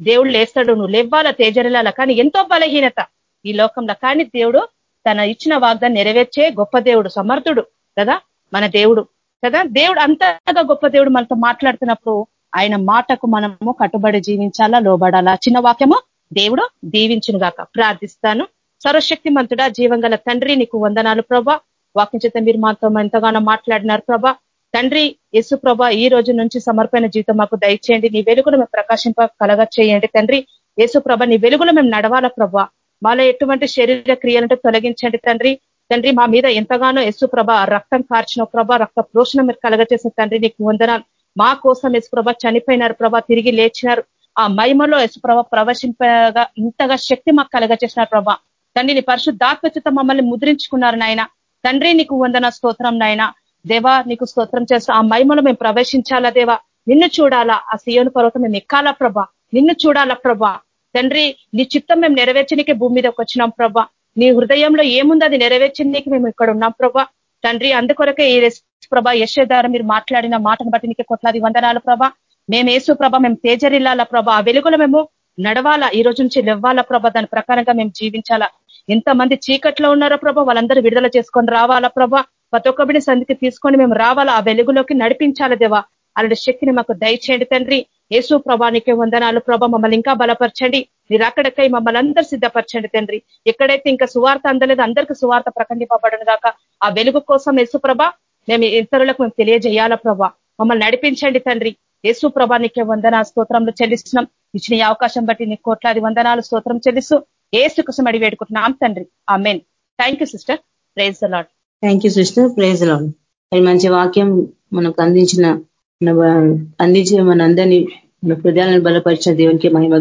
దేవుడు లేస్తాడు నువ్వు లేవ్వాల తేజరిలాల? కానీ ఎంతో బలహీనత ఈ లోకంలో. కానీ దేవుడు తన ఇచ్చిన వాగ్దాన్ని నెరవేర్చే గొప్ప దేవుడు సమర్థుడు కదా మన దేవుడు కదా. దేవుడు అంతగా గొప్ప దేవుడు మనతో మాట్లాడుతున్నప్పుడు ఆయన మాటకు మనము కట్టుబడి జీవించాలా లోబడాలా? చిన్న వాక్యము దేవుడు దీవించును గాక ప్రార్థిస్తాను. సర్వశక్తి మంతుడా జీవంగల తండ్రి నీకు వందనాలు ప్రభా. వాక్యం చేత మీరు మాతో ఎంతగానో మాట్లాడినారు ప్రభా. తండ్రి యేసు ప్రభ ఈ రోజు నుంచి సమర్పణ జీవితం మాకు దయచేయండి. నీ వెలుగును మేము ప్రకాశింప కలగ చేయండి తండ్రి యేసు ప్రభ నీ వెలుగులో మేము నడవాల ప్రభ. మాలో ఎటువంటి శరీర క్రియలంటే తొలగించండి తండ్రి. తండ్రి మా మీద ఎంతగానో యేసుప్రభ ప్రభ రక్తం కార్చిన ప్రభ రక్త పోషణ మీరు కలగచేసిన తండ్రి నీకు వందనాలు. మా కోసం యశుప్రభ చనిపోయినారు ప్రభ తిరిగి లేచినారు. ఆ మహిమలో యశుప్రభ ప్రవశింపగా ఇంతగా శక్తి మాకు కలగచేసినారు ప్రభ. తండ్రిని పరిశుద్ధాత్మచిత మమ్మల్ని ముద్రించుకున్నారు నాయన. తండ్రి నీకు వందన స్తోత్రం నాయన. దేవా నీకు స్తోత్రం చేస్తా. ఆ మహిమలో మేము ప్రవేశించాలా దేవా? నిన్ను చూడాలా. ఆ సియోను పర్వతం మేము ఎక్కాలా ప్రభా. నిన్ను చూడాలా ప్రభా. తండ్రి నీ చిత్తం మేము నెరవేర్చనికే భూమి మీదకి వచ్చినాం ప్రభా. నీ హృదయంలో ఏముంది? అది నెరవేర్చడానికి మేము ఇక్కడ ఉన్నాం ప్రభా. తండ్రి అందుకొరకే ఈ ప్రభా యశోధార మీరు మాట్లాడిన మాటను బట్టి నీకే కొట్లాది వందనాలు ప్రభా. మేము యేసు ప్రభ మేము తేజరిల్లాల ప్రభా. ఆ వెలుగులో మేము నడవాలా. ఈ రోజు నుంచి లెవ్వాలా ప్రభ. దాని ప్రకారంగా మేము జీవించాలా. ఎంతమంది చీకట్లో ఉన్నారో ప్రభా వాళ్ళందరూ విడుదల చేసుకొని రావాలా ప్రభ. ప్రతి ఒక్కబిని సంధికి తీసుకొని మేము రావాలా? ఆ వెలుగులోకి నడిపించాలి దేవా? అలాంటి శక్తిని మాకు దయచేయండి తండ్రి. యేసు ప్రభానికి వందనాలు. ప్రభ మమ్మల్ని ఇంకా బలపరచండి. మీరు అక్కడికై మమ్మల్ని అందరూ సిద్ధపరచండి తండ్రి. ఎక్కడైతే ఇంకా సువార్త అందలేదు అందరికీ సువార్త ప్రకటింపబడను గాక. ఆ వెలుగు కోసం యేసు ప్రభ మేము ఇతరులకు మేము తెలియజేయాల ప్రభా? మమ్మల్ని నడిపించండి తండ్రి. యేసు ప్రభానికే వందన స్తోత్రంలో చెల్లిస్తున్నాం. ఇచ్చిన ఈ అవకాశం బట్టి నీ కోట్లాది వందనాలు. స్తోత్రం చెల్లిస్తూ ఏసు కోసం అడిగి వేడుకుంటున్నాం తండ్రి. Amen thank you sister. Praise the Lord thank you sister praise Lord మంచి వాక్యం మనకు అందించిన అందించి మన అందరినీ మన హృదయాలను బలపరిచిన దేవునికి మహిమ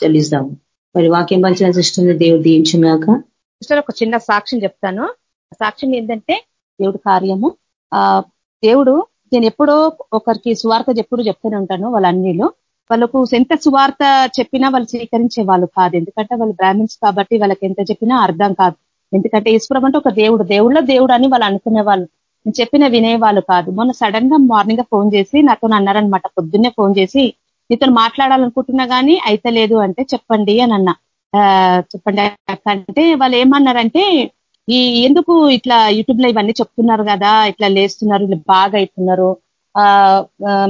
చెల్లిస్తాము. మరి వాక్యం పంచిన సిస్టర్ని దేవుడు దీవించినాక సిస్టర్ ఒక చిన్న సాక్ష్యం చెప్తాను. సాక్ష్యం ఏంటంటే దేవుడు కార్యము. ఆ దేవుడు నేను ఎప్పుడో ఒకరికి సువార్త ఎప్పుడు చెప్తూనే ఉంటాను వాళ్ళ అన్నిలో. వాళ్ళకు ఎంత సువార్త చెప్పినా వాళ్ళు స్వీకరించే వాళ్ళు కాదు. ఎందుకంటే వాళ్ళు బ్రాహ్మిన్స్ కాబట్టి వాళ్ళకి ఎంత చెప్పినా అర్థం కాదు. ఎందుకంటే ఈశ్వరం అంటే ఒక దేవుడు. దేవుళ్ళ దేవుడు అని వాళ్ళు అనుకునే వాళ్ళు నేను చెప్పిన వినేవాళ్ళు కాదు. మొన్న సడన్గా మార్నింగ్ ఫోన్ చేసి నాతో అన్నారనమాట పొద్దున్నే ఫోన్ చేసి నీతో మాట్లాడాలనుకుంటున్నా కానీ అయితే లేదు అంటే చెప్పండి అని అన్న. చెప్పండి. అంటే వాళ్ళు ఏమన్నారంటే ఈ ఎందుకు ఇట్లా యూట్యూబ్లో ఇవన్నీ చెప్తున్నారు కదా ఇట్లా లేస్తున్నారు బాగా అవుతున్నారు ఆ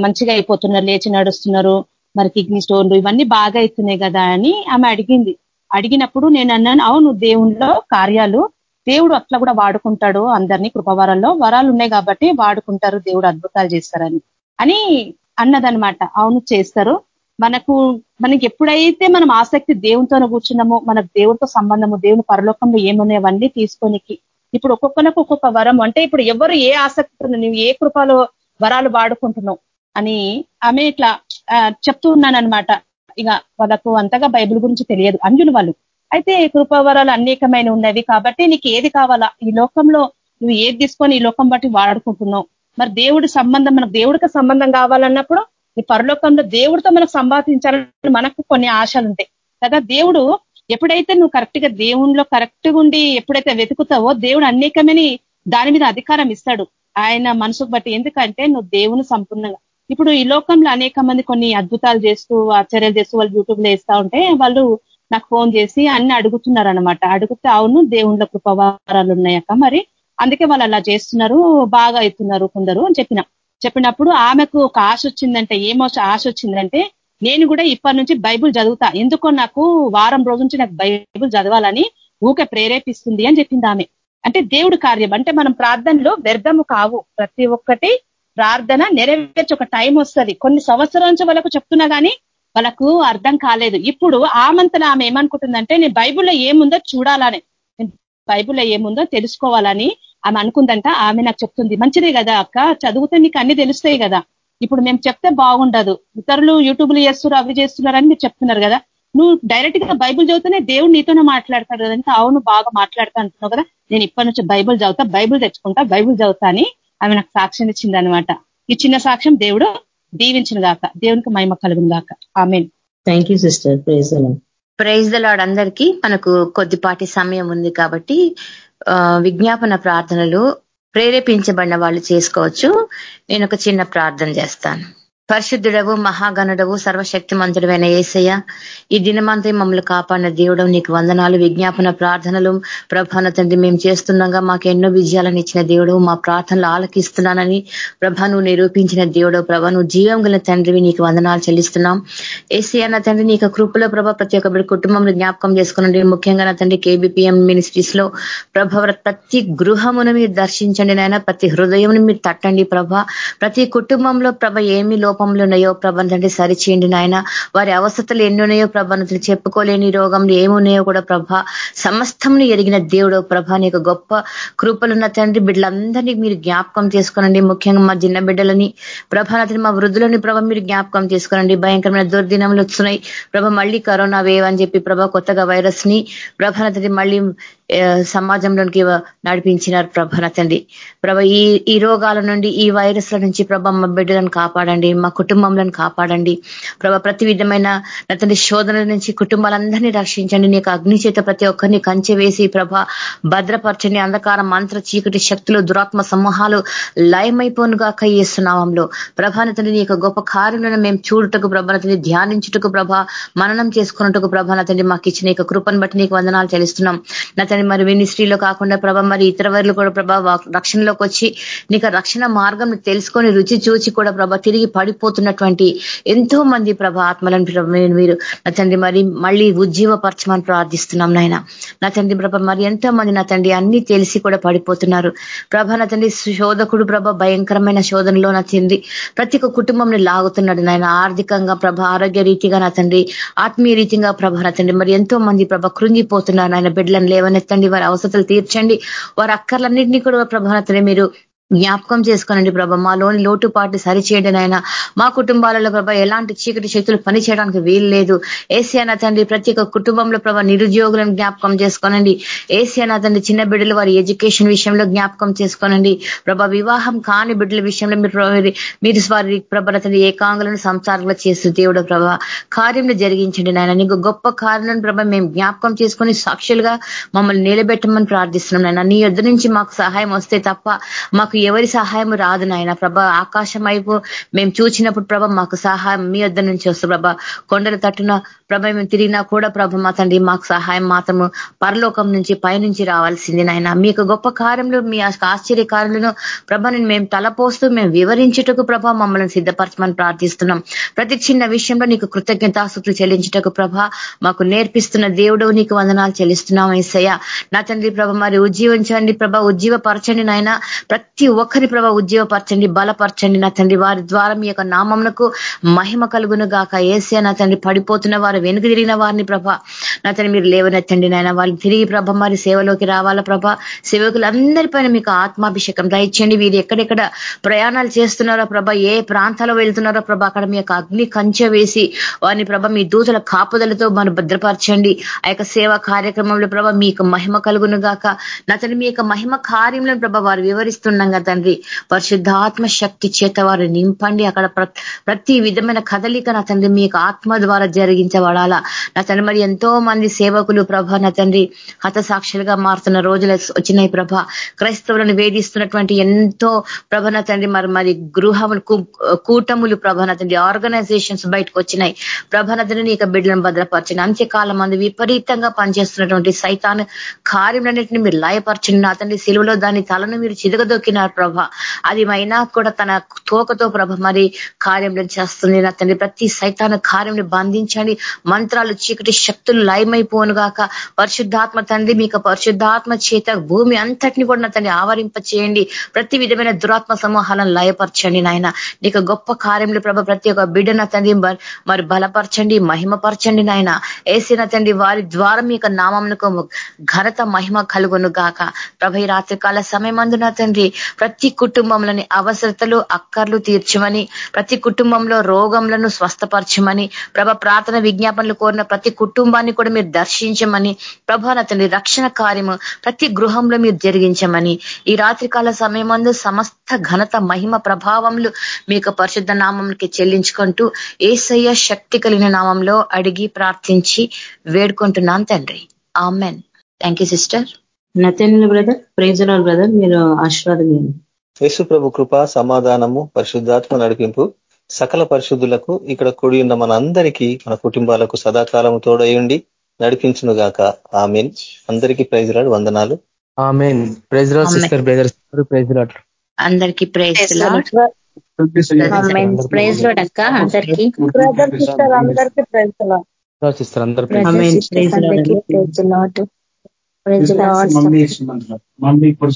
మంచిగా అయిపోతున్నారు లేచి నడుస్తున్నారు మరి కిడ్నీ స్టోన్లు ఇవన్నీ బాగా అవుతున్నాయి కదా అని ఆమె అడిగింది. అడిగినప్పుడు నేను అన్నాను అవును దేవుణ్ణిలో కార్యాలు దేవుడు అట్లా కూడా వాడుకుంటాడు అందరినీ కృపవరాల్లో. వరాలు ఉన్నాయి కాబట్టి వాడుకుంటారు దేవుడు అద్భుతాలు చేస్తారని. అని అన్నదనమాట అవును చేస్తారు. మనకు మనకి ఎప్పుడైతే మనం ఆసక్తి దేవునితోనే కూర్చున్నామో మనకు దేవుడితో సంబంధము దేవుని పరలోకంలో ఏమున్నాయి అవన్నీ తీసుకోనికి ఇప్పుడు ఒక్కొక్కరికి ఒక్కొక్క వరం. అంటే ఇప్పుడు ఎవరు ఏ ఆసక్తి నువ్వు ఏ కృపలో వరాలు వాడుకుంటున్నావు అని ఆమె ఇట్లా చెప్తూ ఉన్నానమాట ఇక వాళ్ళకు అంతగా బైబిల్ గురించి తెలియదు అంజులు వాళ్ళు. అయితే కృపవరాలు అనేకమైన ఉన్నవి కాబట్టి నీకు ఏది కావాలా? ఈ లోకంలో నువ్వు ఏది తీసుకొని ఈ లోకం బట్టి వాడుకుంటున్నావు? మరి దేవుడి సంబంధం మనకు దేవుడికి సంబంధం కావాలన్నప్పుడు ఈ పరలోకంలో దేవుడితో మనకు సంపాదించాలని మనకు కొన్ని ఆశలు ఉంటాయి. కదా దేవుడు ఎప్పుడైతే నువ్వు కరెక్ట్గా దేవుణ్ణిలో కరెక్ట్ ఉండి ఎప్పుడైతే వెతుకుతావో దేవుడు అనేకమైన దాని మీద అధికారం ఇస్తాడు. ఆయన మనసుకు బట్టి. ఎందుకంటే నువ్వు దేవుని సంపూర్ణంగా ఇప్పుడు ఈ లోకంలో అనేక మంది కొన్ని అద్భుతాలు చేస్తూ ఆశ్చర్యాలు చేస్తూ వాళ్ళు యూట్యూబ్లో వేస్తా ఉంటే వాళ్ళు నాకు ఫోన్ చేసి అన్ని అడుగుతున్నారు అనమాట అడిగితే అవును దేవుళ్ళ కృపవారాలు ఉన్నాయక్క మరి అందుకే వాళ్ళు అలా చేస్తున్నారు బాగా అవుతున్నారు కొందరు అని చెప్పిన. చెప్పినప్పుడు ఆమెకు ఒక ఆశ వచ్చిందంటే ఏమో ఆశ వచ్చిందంటే నేను కూడా ఇప్పటి నుంచి బైబుల్ చదువుతా. ఎందుకో నాకు వారం రోజు నుంచి నాకు బైబుల్ చదవాలని ఊకే ప్రేరేపిస్తుంది అని చెప్పింది ఆమె. అంటే దేవుడు కార్యం. అంటే మనం ప్రార్థనలో వ్యర్థము కావు. ప్రతి ఒక్కటి ప్రార్థన నెరవేర్చి ఒక టైం వస్తుంది. కొన్ని సంవత్సరాల నుంచి వాళ్ళకు చెప్తున్నా కానీ వాళ్ళకు అర్థం కాలేదు. ఇప్పుడు ఆమంతన ఆమె ఏమనుకుంటుందంటే నేను బైబుల్లో ఏముందో చూడాలని బైబుల్లో ఏముందో తెలుసుకోవాలని ఆమె అనుకుందంట. ఆమె నాకు చెప్తుంది మంచిదే కదా అక్క చదివితే నీకు అన్ని తెలుస్తాయి కదా. ఇప్పుడు మేము చెప్తే బాగుండదు. ఇతరులు యూట్యూబ్లు చేస్తున్నారు అవి చేస్తున్నారని మీరు చెప్తున్నారు కదా. నువ్వు డైరెక్ట్గా బైబుల్ చదివితేనే దేవుడు నీతోనే మాట్లాడతాడు కదంటే అవును బాగా మాట్లాడతా అంటున్నావు కదా. నేను ఇప్పటి నుంచి బైబుల్ చదువుతా బైబుల్ తెచ్చుకుంటా బైబుల్ చదువుతా అని ఆమె నాకు సాక్ష్యం ఇచ్చింది అనమాట ఈ చిన్న సాక్ష్యం దేవుడు దీవించిన గాక దేవునికి మహిమ కలుగును గాక ఆమె thank you sister praise praise the Lord అందరికీ మనకు కొద్దిపాటి సమయం ఉంది కాబట్టి విజ్ఞాపన ప్రార్థనలు ప్రేరేపించబడిన వాళ్ళు చేసుకోవచ్చు. నేను ఒక చిన్న ప్రార్థన చేస్తాను. పరిశుద్ధుడవు మహాగణుడవు సర్వశక్తిమంతుడమైన ఏసయ్య ఈ దినమంతా మమ్మల్ని కాపాడిన దేవుడు నీకు వందనాలు విజ్ఞాపన ప్రార్థనలు. ప్రభాన తండ్రి మేము చేస్తుండగా మాకు ఎన్నో విజయాలను ఇచ్చిన దేవుడు మా ప్రార్థనలు ఆలకిస్తున్నానని. ప్రభ నువ్వు నిరూపించిన దేవుడు ప్రభ నువ్వు జీవం గల తండ్రివి నీకు వందనాలు చెల్లిస్తున్నాం. ఏసీ అన్న తండ్రి నీకు కృపలో ప్రభ ప్రతి ఒక్క కుటుంబంలో జ్ఞాపకం చేసుకునండి. ముఖ్యంగా నా తండ్రి కేబిపిఎం మినిస్ట్రీస్లో ప్రభ ప్రతి గృహమును మీరు దర్శించండి నాయన ప్రతి హృదయం మీరు తట్టండి ప్రభ. ప్రతి కుటుంబంలో ప్రభ ఏమి లోపంలో ఉన్నాయో ప్రభ సరిచేయండి నాయన. వారి అవసరతలు ఎన్నున్నాయో ప్రభ చెప్పుకోలేని రోగంలో ఏమున్నాయో కూడా ప్రభ. సమస్తంను ఎరిగిన దేవుడు ప్రభ నీకు గొప్ప కృపలున్న తండ్రి బిడ్డలందరినీ మీరు జ్ఞాపకం చేసుకోనండి. ముఖ్యంగా మా చిన్న బిడ్డలని ప్రభానతని మా వృద్ధులని ప్రభ మీరు జ్ఞాపకం చేసుకోనండి. భయంకరమైన దుర్దినములు వస్తున్నాయి. ప్రభ మళ్ళీ కరోనా వేవ్ అని చెప్పి ప్రభ కొత్తగా వైరస్ని ప్రభానతని మళ్ళీ సమాజంలోనికి నడిపించినారు ప్రభ తండ్రి. ప్రభ ఈ ఈ రోగాల నుండి ఈ వైరస్ల నుంచి ప్రభ మా బిడ్డలను కాపాడండి మా కుటుంబంలను కాపాడండి. ప్రభ ప్రతి విధమైన తండ్రి శోధన నుంచి కుటుంబాలందరినీ రక్షించండి. నీకు అగ్ని చేత ప్రతి ఒక్కరిని కంచె వేసి ప్రభ భద్రపరచండి. అంధకార మంత్ర చీకటి శక్తులు దురాత్మ సమూహాలు లయమైపోనుగా కయ్యేస్తున్నామంలో ప్రభానతని నీ యొక్క గొప్ప కార్యలను మేము చూడుటకు ప్రభానతని ధ్యానించుటకు ప్రభ మననం చేసుకున్నట్టుకు ప్రభానతండి మాకు ఇచ్చిన యొక్క కృపను బట్టి నీకు వందనాలు చెల్లిస్తున్నాం. నా కానీ మరి మినిస్ట్రీలో కాకుండా ప్రభా మరి ఇతర వారిలో కూడా ప్రభా రక్షణలోకి వచ్చి నీకు రక్షణ మార్గం తెలుసుకొని రుచి చూచి కూడా ప్రభా తిరిగి పడిపోతున్నటువంటి ఎంతో మంది ప్రభ ఆత్మలను మీరు నా తండ్రి మరి మళ్ళీ ఉజ్జీవపరచమని ప్రార్థిస్తున్నాం నాయన. నా తండ్రి ప్రభ మరి ఎంతో మంది నా తండ్రి అన్ని తెలిసి కూడా పడిపోతున్నారు. ప్రభ నా తండ్రి శోధకుడు ప్రభ భయంకరమైన శోధనలో నా తండ్రి ప్రతి ఒక్క కుటుంబంని లాగుతున్నాడు నాయన. ఆర్థికంగా ప్రభ ఆరోగ్య రీతిగా నా తండ్రి ఆత్మీయ రీతిగా ప్రభ నా తండ్రి మరి ఎంతో మంది ప్రభ కృంగిపోతున్నారు ఆయన బిడ్డలను లేవనెత్తండి వారి అవసరాలు తీర్చండి. వారి అక్కర్లన్నింటినీ కూడా ప్రభావతనే మీరు జ్ఞాపకం చేసుకోనండి ప్రభ. మాలోని లోటుపాటు సరిచేయండి నాయన. మా కుటుంబాలలో ప్రభ ఎలాంటి చీకటి శక్తులు పని చేయడానికి వీలు లేదు ఏసియా తండ్రి ప్రతి ఒక్క కుటుంబంలో ప్రభ నిరుద్యోగులను జ్ఞాపకం చేసుకోనండి. ఏసియా తండ్రి చిన్న బిడ్డలు వారి ఎడ్యుకేషన్ విషయంలో జ్ఞాపకం చేసుకోనండి. ప్రభ వివాహం కాని బిడ్డల విషయంలో మీరు మీరు వారి ప్రభ తండ్రి ఏకాంగులను సంసారంలో చేస్తూ దేవుడు ప్రభ కార్యంలో జరిగించండి నాయన. నీకు గొప్ప కార్యాలను ప్రభ మేము జ్ఞాపకం చేసుకొని సాక్షులుగా మమ్మల్ని నిలబెట్టమని ప్రార్థిస్తున్నాం నాయన. నీ యొద్ నుంచి మాకు సహాయం వస్తే తప్ప మాకు ఎవరి సహాయం రాదు నాయన. ప్రభ ఆకాశం వైపు మేము చూచినప్పుడు ప్రభ మాకు సహాయం మీ వద్ద నుంచి వస్తుంది ప్రభ. కొండల తట్టున ప్రభ మేము తిరిగినా కూడా ప్రభ మా తండ్రి మాకు సహాయం మాత్రము పరలోకం నుంచి పైనుంచి రావాల్సింది నాయన. మీకు గొప్ప కార్యంలో మీ ఆశ్చర్య కార్యంలో ప్రభని మేము తలపోస్తూ మేము వివరించుటకు ప్రభ మమ్మల్ని సిద్ధపరచమని ప్రార్థిస్తున్నాం. ప్రతి చిన్న విషయంలో నీకు కృతజ్ఞతాసుకులు చెల్లించుటకు ప్రభ మాకు నేర్పిస్తున్న దేవుడు నీకు వందనాలు చెల్లిస్తున్నాం ఏసయ్య. నా తండ్రి ప్రభ మరి ఉజ్జీవించండి ప్రభ ఉజ్జీవపరచండి నాయన. ప్రతి ఒక్కరి ప్రభ ఉద్యోగపరచండి బలపరచండి నా తండ్రి. వారి ద్వారా మీ యొక్క నామంకు మహిమ కలుగును గాక. ఏసే నా తండ్రి పడిపోతున్న వారు వెనుక తిరిగిన వారిని ప్రభ. నా తండ్రి మీరు లేవనెత్తండి నాయన. వాళ్ళు తిరిగి ప్రభ మరి సేవలోకి రావాలా ప్రభ. సేవకులందరిపైన మీకు ఆత్మాభిషేకం దయచేయండి. వీరు ఎక్కడెక్కడ ప్రయాణాలు చేస్తున్నారో ప్రభ ఏ ప్రాంతాల్లో వెళ్తున్నారో ప్రభ అక్కడ మీ యొక్క అగ్ని కంచె వేసి వారిని ప్రభ మీ దూతల కాపుదలతో మనం భద్రపరచండి. ఆ యొక్క సేవా కార్యక్రమంలో ప్రభ మీ మహిమ కలుగును గాక. నా తండ్రి మీ యొక్క మహిమ కార్యంలో ప్రభ వారు వివరిస్తుండగా తండ్రి పరిశుద్ధాత్మ శక్తి చేత వారు నింపండి. అక్కడ ప్రతి విధమైన కదలిక నా తండ్రి మీకు ఆత్మ ద్వారా జరిగించబడాలా. నా తండ్రి మరి ఎంతో మంది సేవకులు ప్రభ నా తండ్రి హతసాక్షులుగా మారుతున్న రోజులు వచ్చినాయి ప్రభ. క్రైస్తవులను వేధిస్తున్నటువంటి ఎంతో ప్రభన తండ్రి మరి మరి గృహములు కూటములు ప్రభన తండ్రి ఆర్గనైజేషన్స్ బయటకు వచ్చినాయి. ప్రభ నా తండ్రి నీకు బిడ్డలను భద్రపరచండి అంత్యకాలం మంది విపరీతంగా పనిచేస్తున్నటువంటి సైతాన్ కార్యములన్నింటినీ మీరు లయపరచండి నా తండ్రి సిలువలో దాని తలను మీరు చిదగదొక్కిన చేస్తున్నారు ప్రభ. అది అయినా కూడా తన తోకతో ప్రభ మరి కార్యంలో చేస్తుంది. నా తండ్రి ప్రతి సైతాన కార్యం బంధించండి. మంత్రాలు చీకటి శక్తులు లయమైపోను గాక. పరిశుద్ధాత్మ తండ్రి మీకు పరిశుద్ధాత్మ చేత భూమి అంతటిని కూడా నా తండ్రి ఆవరింప చేయండి ప్రతి విధమైన దురాత్మ సమూహాలను లయపరచండి నాయన. నీకు గొప్ప కార్యంలో ప్రభ ప్రతి ఒక్క బిడ్డ తండ్రి మరి బలపరచండి మహిమపరచండి నాయన. ఏసిన తండ్రి వారి ద్వారా మీ యొక్క నామంకు ఘనత మహిమ కలుగును గాక. ప్రభ ఈ రాత్రికాల సమయం అందున తండ్రి ప్రతి కుటుంబంలోని అవసరతలు అక్కర్లు తీర్చమని ప్రతి కుటుంబంలో రోగంలను స్వస్థపరచమని ప్రభ ప్రార్థన విజ్ఞాపనలు కోరిన ప్రతి కుటుంబాన్ని కూడా మీరు దర్శించమని ప్రభా తండ్రి రక్షణ కార్యము ప్రతి గృహంలో మీరు జరిగించమని. ఈ రాత్రికాల సమయమందు సమస్త ఘనత మహిమ ప్రభావములు మీకు పరిశుద్ధ నామంకి చెల్లించుకుంటూ ఏసయ్య శక్తి కలిగిన నామంలో అడిగి ప్రార్థించి వేడుకుంటున్నాను తండ్రి. Amen. Thank you sister. Nathan brother praise brother మీరు ఆశీర్వాదం యేసు ప్రభు కృప సమాధానము పరిశుద్ధాత్మ నడిపింపు సకల పరిశుద్ధులకు ఇక్కడ కూడి ఉన్న మన అందరికీ మన కుటుంబాలకు సదాకాలము తోడయుండి నడిపించును గాక. ఆమెన్. అందరికీ ప్రైజ్ రాడు వందనాలు. Amen. Praise Lord sister brothers praise Lord అందరికీ ప్రైజ్ ప్రైజ్ లోడ్ అక్క. అందరికీ. సిస్టర్ అందరు praise Lord praise Lord mummy ఇప్పుడు